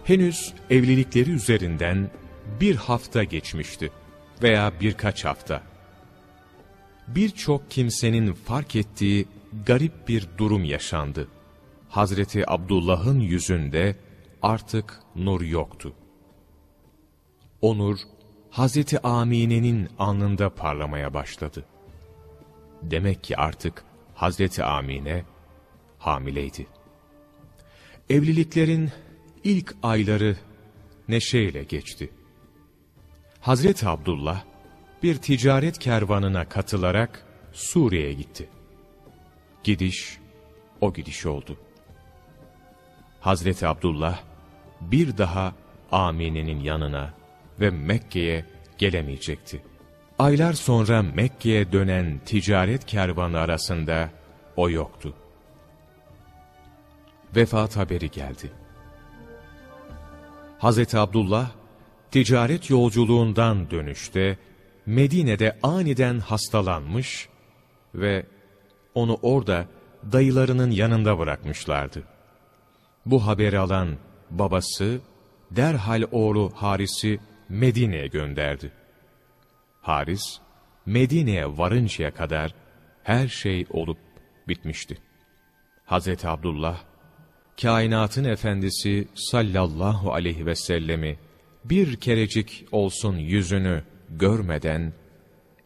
Henüz evlilikleri üzerinden bir hafta geçmişti veya birkaç hafta. Birçok kimsenin fark ettiği garip bir durum yaşandı. Hazreti Abdullah'ın yüzünde artık nur yoktu. O nur, Hazreti Amine'nin alnında parlamaya başladı. Demek ki artık Hazreti Amine hamileydi. Evliliklerin ilk ayları neşeyle geçti. Hazreti Abdullah bir ticaret kervanına katılarak Suriye'ye gitti. Gidiş o gidiş oldu. Hazreti Abdullah bir daha Amine'nin yanına ve Mekke'ye gelemeyecekti. Aylar sonra Mekke'ye dönen ticaret kervanı arasında o yoktu. Vefat haberi geldi. Hazreti Abdullah, ticaret yolculuğundan dönüşte Medine'de aniden hastalanmış ve onu orada dayılarının yanında bırakmışlardı. Bu haberi alan babası derhal oğlu Haris'i Medine'ye gönderdi. Haris, Medine'ye varıncaya kadar her şey olup bitmişti. Hazreti Abdullah, kainatın efendisi sallallahu aleyhi ve sellemi bir kerecik olsun yüzünü görmeden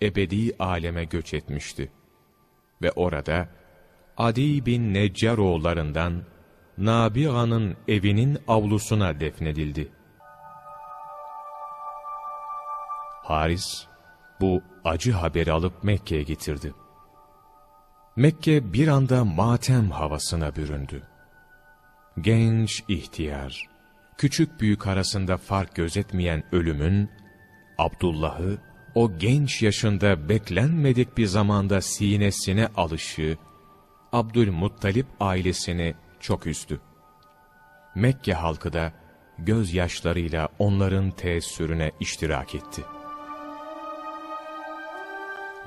ebedi aleme göç etmişti. Ve orada Adi bin Neccaroğullarından Nabia'nın evinin avlusuna defnedildi. Haris, bu acı haberi alıp Mekke'ye getirdi. Mekke bir anda matem havasına büründü. Genç ihtiyar, küçük büyük arasında fark gözetmeyen ölümün, Abdullah'ı o genç yaşında beklenmedik bir zamanda sinesine alışı, Abdülmuttalip ailesini çok üzdü. Mekke halkı da gözyaşlarıyla onların teessürüne iştirak etti.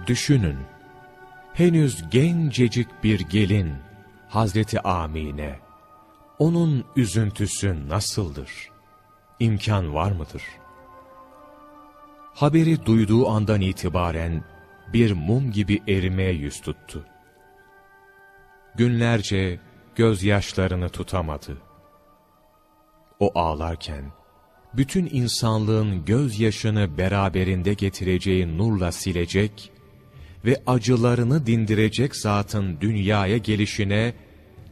Düşünün, henüz gencecik bir gelin, Hazreti Amine, onun üzüntüsü nasıldır? İmkan var mıdır? Haberi duyduğu andan itibaren bir mum gibi erimeye yüz tuttu. Günlerce gözyaşlarını tutamadı. O ağlarken, bütün insanlığın gözyaşını beraberinde getireceği nurla silecek ve acılarını dindirecek zatın dünyaya gelişine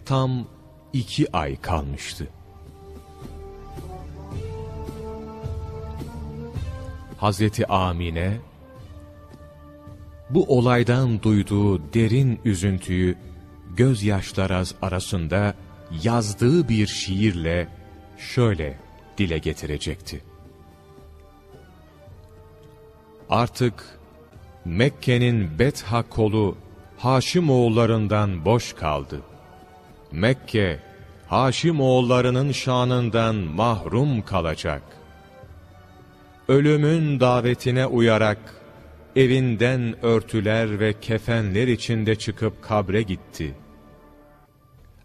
tam iki ay kalmıştı. Hazreti Amine, bu olaydan duyduğu derin üzüntüyü gözyaşları arasında yazdığı bir şiirle şöyle dile getirecekti. Artık Mekke'nin Betha kolu Haşimoğullarından boş kaldı. Mekke, Haşimoğullarının şanından mahrum kalacak. Ölümün davetine uyarak, evinden örtüler ve kefenler içinde çıkıp kabre gitti.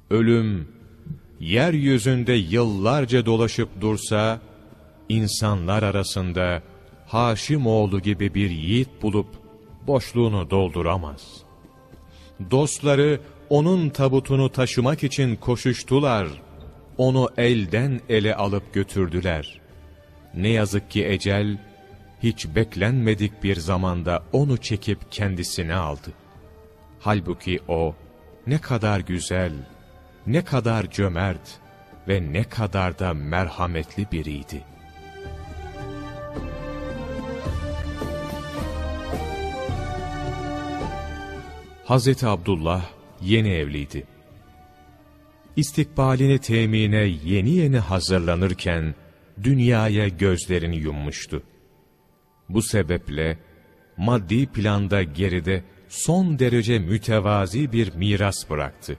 Ölüm, yeryüzünde yıllarca dolaşıp dursa, insanlar arasında Haşimoğlu gibi bir yiğit bulup boşluğunu dolduramaz. Dostları onun tabutunu taşımak için koşuştular. Onu elden ele alıp götürdüler. Ne yazık ki ecel, hiç beklenmedik bir zamanda onu çekip kendisine aldı. Halbuki o, ne kadar güzel, ne kadar cömert ve ne kadar da merhametli biriydi. Hazreti Abdullah yeni evliydi. İstikbalini temine yeni yeni hazırlanırken dünyaya gözlerini yummuştu. Bu sebeple maddi planda geride son derece mütevazi bir miras bıraktı.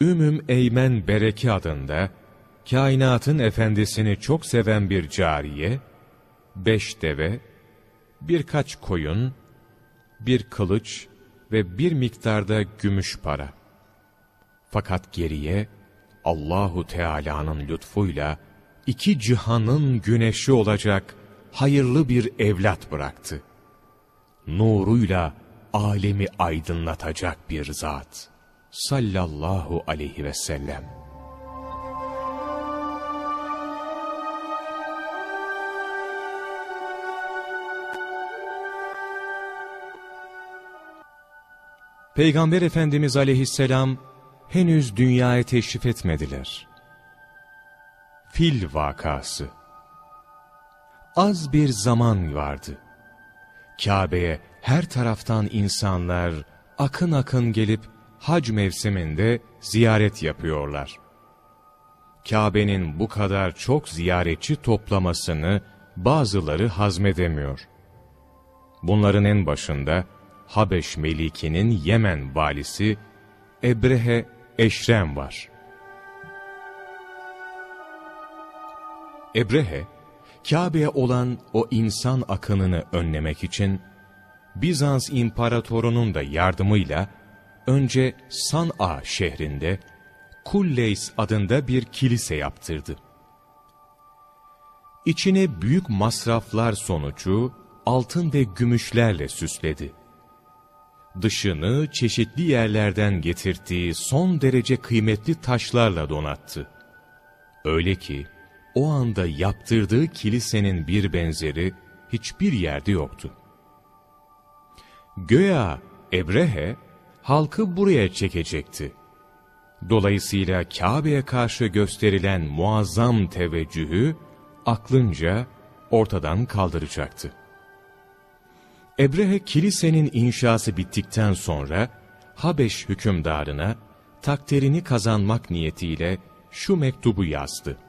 Ümüm Eymen Bereki adında kainatın efendisini çok seven bir cariye, beş deve, birkaç koyun, bir kılıç ve bir miktarda gümüş para. Fakat geriye Allahu Teala'nın lütfuyla iki cihanın güneşi olacak hayırlı bir evlat bıraktı. Nuruyla alemi aydınlatacak bir zat. Sallallahu aleyhi ve sellem. Peygamber Efendimiz aleyhisselam henüz dünyaya teşrif etmediler. Fil vakası Az bir zaman vardı. Kabe'ye her taraftan insanlar akın akın gelip hac mevsiminde ziyaret yapıyorlar. Kabe'nin bu kadar çok ziyaretçi toplamasını bazıları hazmedemiyor. Bunların en başında Habeş Meliki'nin Yemen valisi Ebrehe Eşrem var. Ebrehe, Kabe'ye olan o insan akınını önlemek için, Bizans imparatorunun da yardımıyla, önce San'a şehrinde, Kulleys adında bir kilise yaptırdı. İçine büyük masraflar sonucu, altın ve gümüşlerle süsledi dışını çeşitli yerlerden getirdiği son derece kıymetli taşlarla donattı. Öyle ki o anda yaptırdığı kilisenin bir benzeri hiçbir yerde yoktu. Göya Ebrehe halkı buraya çekecekti. Dolayısıyla Kabe'ye karşı gösterilen muazzam teveccühü aklınca ortadan kaldıracaktı. Ebrehe kilisenin inşası bittikten sonra Habeş hükümdarına takdirini kazanmak niyetiyle şu mektubu yazdı.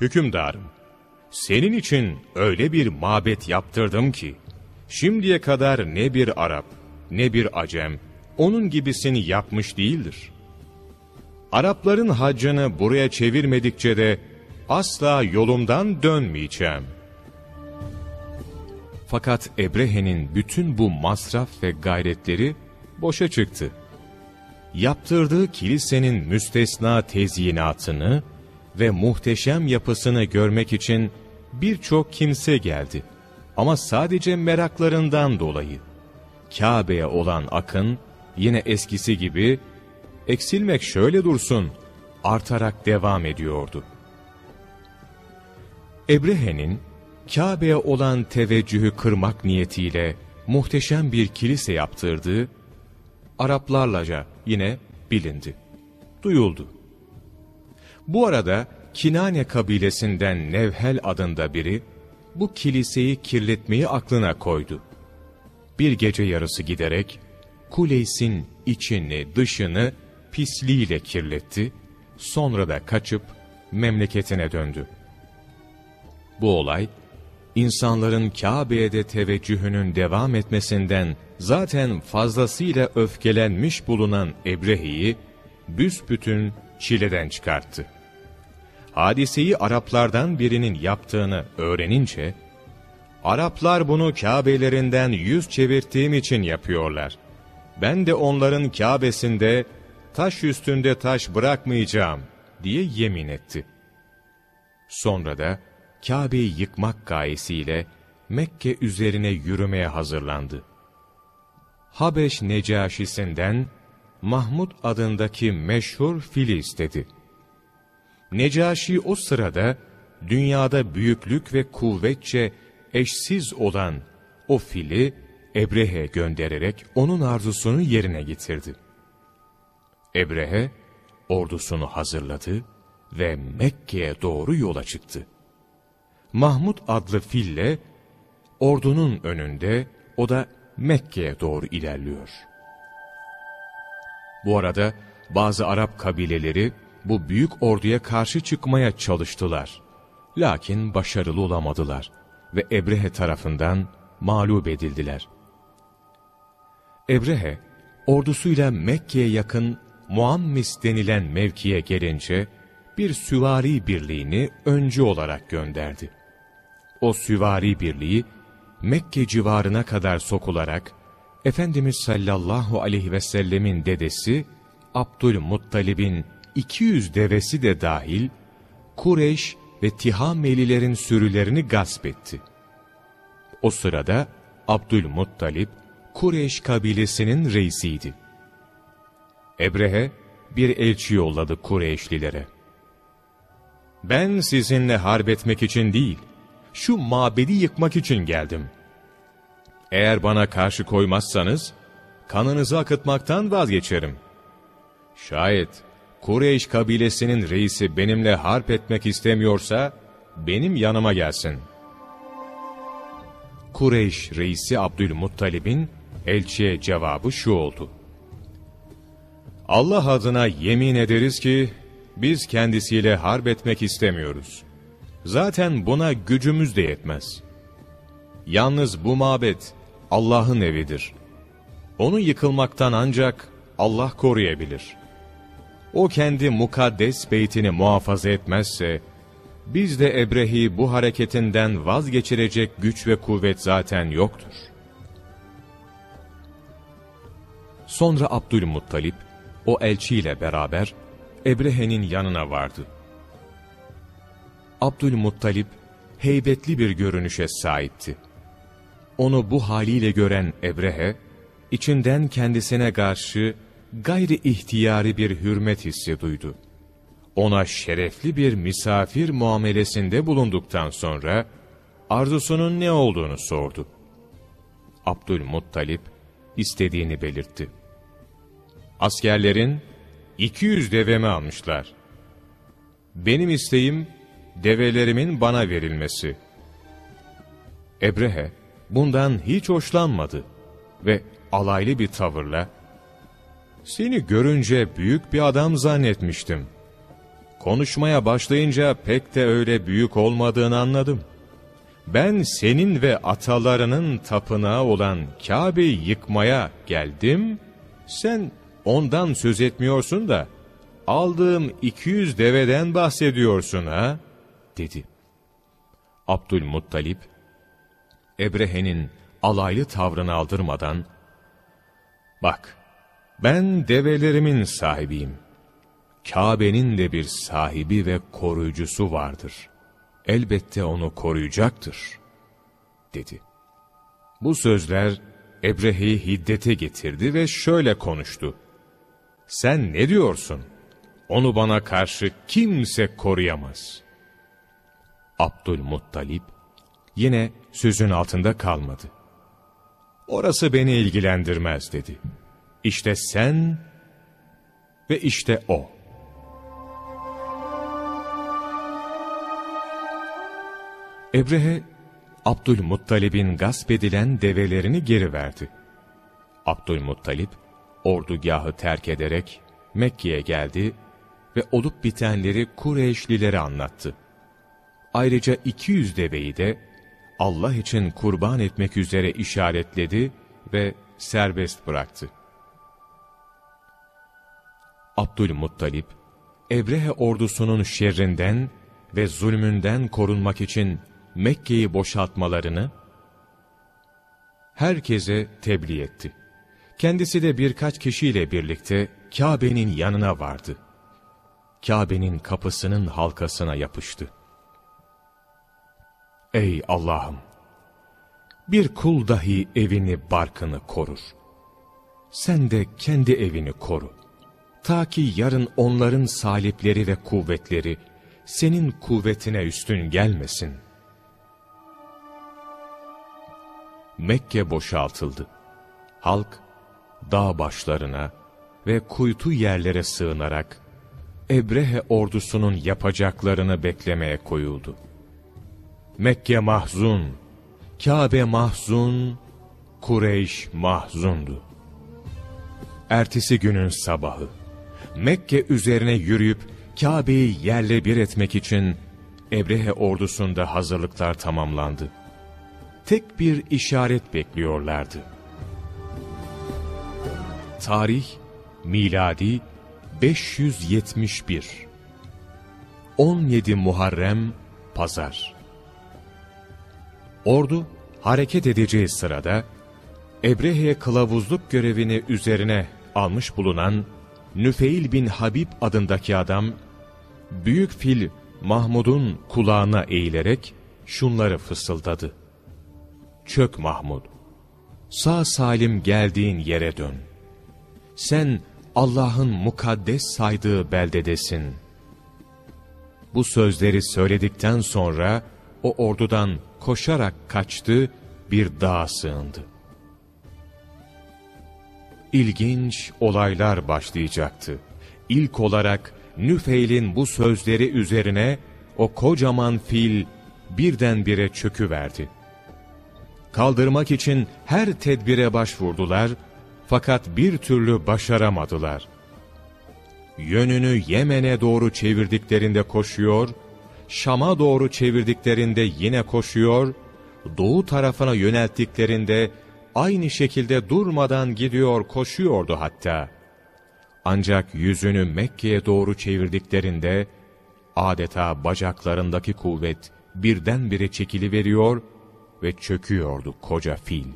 Hükümdarım, senin için öyle bir mabet yaptırdım ki, şimdiye kadar ne bir Arap, ne bir Acem, onun gibisini yapmış değildir. Arapların haccını buraya çevirmedikçe de asla yolumdan dönmeyeceğim. Fakat Ebrehe'nin bütün bu masraf ve gayretleri boşa çıktı. Yaptırdığı kilisenin müstesna tezyinatını ve muhteşem yapısını görmek için birçok kimse geldi. Ama sadece meraklarından dolayı. Kabe'ye olan akın yine eskisi gibi eksilmek şöyle dursun artarak devam ediyordu. Ebrehe'nin Kabe'ye olan teveccühü kırmak niyetiyle muhteşem bir kilise yaptırdığı Araplarlaca yine bilindi, duyuldu. Bu arada Kinane kabilesinden Nevhel adında biri bu kiliseyi kirletmeyi aklına koydu. Bir gece yarısı giderek Kuleys'in içini dışını pisliğiyle kirletti, sonra da kaçıp memleketine döndü. Bu olay, insanların Kabe'ye de teveccühünün devam etmesinden zaten fazlasıyla öfkelenmiş bulunan Ebrehe'yi büsbütün çileden çıkarttı. Hadiseyi Araplardan birinin yaptığını öğrenince, Araplar bunu Kabe'lerinden yüz çevirttiğim için yapıyorlar. Ben de onların Kabe'sinde taş üstünde taş bırakmayacağım diye yemin etti. Sonra da Kabe'yi yıkmak gayesiyle Mekke üzerine yürümeye hazırlandı. Habeş Necaşisinden Mahmud adındaki meşhur fili istedi. Necaşi o sırada dünyada büyüklük ve kuvvetçe eşsiz olan o fili Ebrehe göndererek onun arzusunu yerine getirdi. Ebrehe ordusunu hazırladı ve Mekke'ye doğru yola çıktı. Mahmud adlı fille ordunun önünde o da Mekke'ye doğru ilerliyor. Bu arada bazı Arap kabileleri bu büyük orduya karşı çıkmaya çalıştılar. Lakin başarılı olamadılar ve Ebrehe tarafından mağlup edildiler. Ebrehe, ordusuyla Mekke'ye yakın Muammis denilen mevkiye gelince, bir süvari birliğini öncü olarak gönderdi. O süvari birliği, Mekke civarına kadar sokularak, Efendimiz sallallahu aleyhi ve sellemin dedesi, Abdülmuttalib'in 200 devesi de dahil, Kureyş ve Tihamelilerin sürülerini gasp etti. O sırada Abdülmuttalip, Kureyş kabilesinin reisiydi. Ebrehe bir elçi yolladı Kureyşlilere. Ben sizinle harp etmek için değil, şu mabedi yıkmak için geldim. Eğer bana karşı koymazsanız, kanınızı akıtmaktan vazgeçerim. Şayet Kureyş kabilesinin reisi benimle harp etmek istemiyorsa, benim yanıma gelsin. Kureyş reisi Abdülmuttalib'in elçiye cevabı şu oldu. Allah adına yemin ederiz ki, biz kendisiyle harp etmek istemiyoruz. Zaten buna gücümüz de yetmez. Yalnız bu mabet Allah'ın evidir. Onu yıkılmaktan ancak Allah koruyabilir. O kendi mukaddes beytini muhafaza etmezse, biz de Ebrehi bu hareketinden vazgeçirecek güç ve kuvvet zaten yoktur. Sonra Abdülmuttalip, o elçiyle beraber Ebrehe'nin yanına vardı. Abdülmuttalip heybetli bir görünüşe sahipti. Onu bu haliyle gören Ebrehe, içinden kendisine karşı gayri ihtiyari bir hürmet hissi duydu. Ona şerefli bir misafir muamelesinde bulunduktan sonra, arzusunun ne olduğunu sordu. Abdülmuttalip, istediğini belirtti. Askerlerin 200 devemi almışlar. Benim isteğim develerimin bana verilmesi. Ebrehe bundan hiç hoşlanmadı ve alaylı bir tavırla, ''Seni görünce büyük bir adam zannetmiştim. konuşmaya başlayınca pek de öyle büyük olmadığını anladım. Ben senin ve atalarının tapınağı olan Kabe'yi yıkmaya geldim, sen ondan söz etmiyorsun da, aldığım 200 deveden bahsediyorsun ha, dedi. Abdülmuttalip, Ebrehe'nin alaylı tavrını aldırmadan, Bak, ben develerimin sahibiyim. Kabe'nin de bir sahibi ve koruyucusu vardır. Elbette onu koruyacaktır, dedi. Bu sözler Ebrehe'yi hiddete getirdi ve şöyle konuştu. Sen ne diyorsun? Onu bana karşı kimse koruyamaz. Abdülmuttalip yine sözün altında kalmadı. Orası beni ilgilendirmez dedi. İşte sen ve işte o. Ebrehe, Abdülmuttalib'in gasp edilen develerini geri verdi. Abdülmuttalip, ordugahı terk ederek Mekke'ye geldi ve olup bitenleri Kureyşlilere anlattı. Ayrıca 200 deveyi de Allah için kurban etmek üzere işaretledi ve serbest bıraktı. Abdülmuttalip, Ebrehe ordusunun şerrinden ve zulmünden korunmak için Mekke'yi boşaltmalarını herkese tebliğ etti. Kendisi de birkaç kişiyle birlikte Kabe'nin yanına vardı. Kabe'nin kapısının halkasına yapıştı. Ey Allah'ım! Bir kul dahi evini barkını korur. Sen de kendi evini koru. Ta ki yarın onların salipleri ve kuvvetleri senin kuvvetine üstün gelmesin. Mekke boşaltıldı. Halk dağ başlarına ve kuytu yerlere sığınarak Ebrehe ordusunun yapacaklarını beklemeye koyuldu. Mekke mahzun, Kabe mahzun, Kureyş mahzundu. Ertesi günün sabahı, Mekke üzerine yürüyüp Kabe'yi yerle bir etmek için Ebrehe ordusunda hazırlıklar tamamlandı. Tek bir işaret bekliyorlardı. Tarih, miladi 571 17 Muharrem, Pazar Ordu hareket edeceği sırada Ebrehe'ye kılavuzluk görevini üzerine almış bulunan Nüfeil bin Habib adındaki adam Büyük Fil Mahmud'un kulağına eğilerek şunları fısıldadı. Çök Mahmud, sağ salim geldiğin yere dön. Sen Allah'ın mukaddes saydığı beldedesin. Bu sözleri söyledikten sonra o ordudan koşarak kaçtı, bir dağa sığındı. İlginç olaylar başlayacaktı. İlk olarak Nüfeil'in bu sözleri üzerine o kocaman fil birdenbire çöküverdi. Kaldırmak için her tedbire başvurdular fakat bir türlü başaramadılar. Yönünü Yemen'e doğru çevirdiklerinde koşuyor, Şam'a doğru çevirdiklerinde yine koşuyor, doğu tarafına yönelttiklerinde aynı şekilde durmadan gidiyor koşuyordu hatta. Ancak yüzünü Mekke'ye doğru çevirdiklerinde adeta bacaklarındaki kuvvet birdenbire çekili veriyor ve çöküyordu koca fil.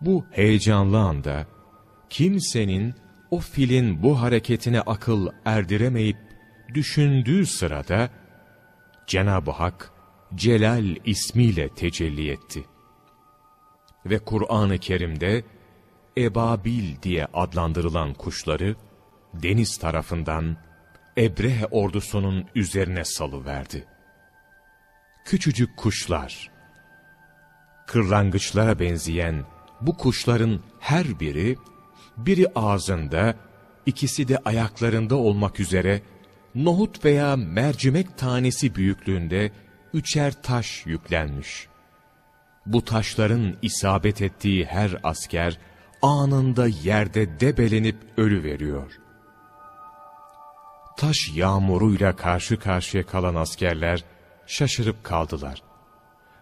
Bu heyecanlı anda kimsenin o filin bu hareketine akıl erdiremeyip düşündüğü sırada Cenab-ı Hak Celal ismiyle tecelli etti. Ve Kur'an-ı Kerim'de Ebabil diye adlandırılan kuşları deniz tarafından Ebrehe ordusunun üzerine salıverdi. Küçücük kuşlar, kırlangıçlara benzeyen bu kuşların her biri, biri ağzında, ikisi de ayaklarında olmak üzere, nohut veya mercimek tanesi büyüklüğünde üçer taş yüklenmiş. Bu taşların isabet ettiği her asker, anında yerde debelenip ölü veriyor. taş yağmuruyla karşı karşıya kalan askerler şaşırıp kaldılar.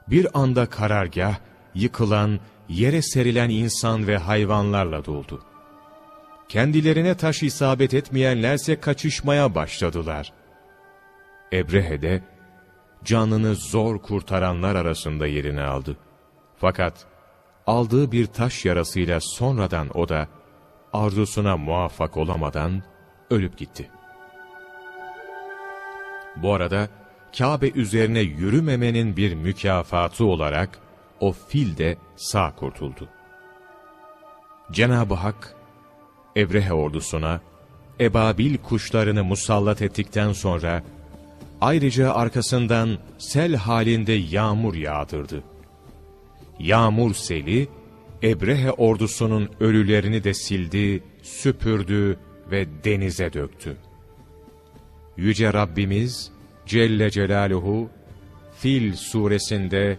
Bir anda karargah, yıkılan, yere serilen insan ve hayvanlarla doldu. Kendilerine taş isabet etmeyenlerse kaçışmaya başladılar. Ebrehe de, canını zor kurtaranlar arasında yerini aldı. Fakat aldığı bir taş yarasıyla sonradan o da arzusuna muvaffak olamadan ölüp gitti. Bu arada Kabe üzerine yürümemenin bir mükafatı olarak o fil de sağ kurtuldu. Cenab-ı Hak, Ebrehe ordusuna ebabil kuşlarını musallat ettikten sonra, ayrıca arkasından sel halinde yağmur yağdırdı. Yağmur seli, Ebrehe ordusunun ölülerini de sildi, süpürdü ve denize döktü. Yüce Rabbimiz Celle Celaluhu Fil suresinde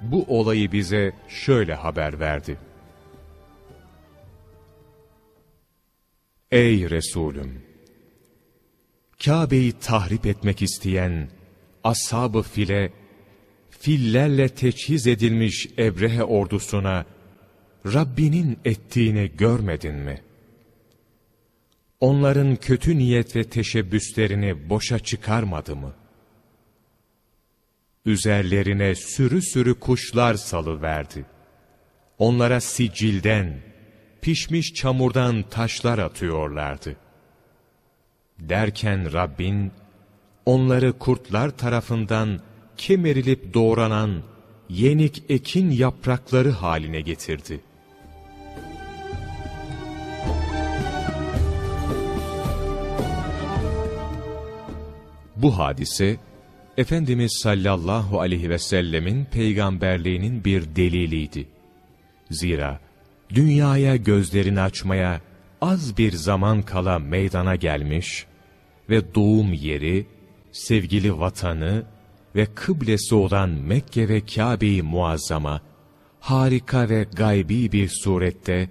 bu olayı bize şöyle haber verdi. Ey Resulüm! Kabe'yi tahrip etmek isteyen ashab-ı file, fillerle teçhiz edilmiş Ebrehe ordusuna Rabbinin ettiğini görmedin mi? Onların kötü niyet ve teşebbüslerini boşa çıkarmadı mı? Üzerlerine sürü sürü kuşlar salıverdi. Onlara sicilden, pişmiş çamurdan taşlar atıyorlardı. Derken Rabbin, onları kurtlar tarafından kemirilip doğranan yenik ekin yaprakları haline getirdi. Bu hadise, Efendimiz sallallahu aleyhi ve sellemin peygamberliğinin bir deliliydi. Zira dünyaya gözlerini açmaya az bir zaman kala meydana gelmiş ve doğum yeri, sevgili vatanı ve kıblesi olan Mekke ve Kabe-i Muazzama, harika ve gaybi bir surette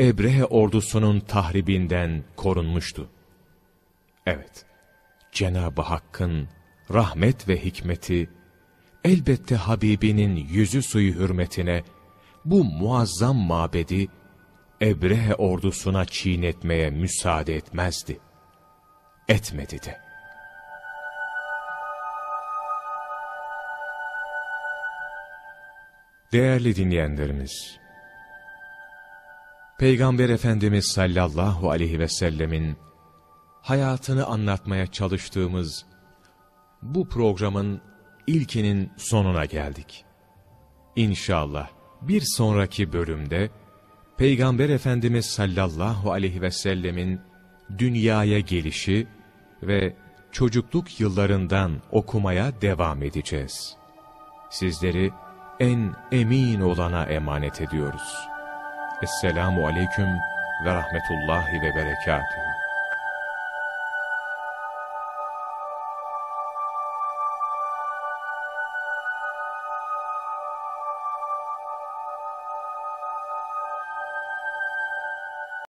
Ebrehe ordusunun tahribinden korunmuştu. Evet, Cenab-ı Hakk'ın rahmet ve hikmeti, elbette Habibinin yüzü suyu hürmetine, bu muazzam mabedi, Ebrehe ordusuna çiğnetmeye müsaade etmezdi. Etmedi de. Değerli dinleyenlerimiz, Peygamber Efendimiz sallallahu aleyhi ve sellemin hayatını anlatmaya çalıştığımız bu programın ilkinin sonuna geldik. İnşallah bir sonraki bölümde Peygamber Efendimiz sallallahu aleyhi ve sellemin dünyaya gelişi ve çocukluk yıllarından okumaya devam edeceğiz. Sizleri en emin olana emanet ediyoruz. Esselamu aleyküm ve rahmetullahi ve berekatuhu.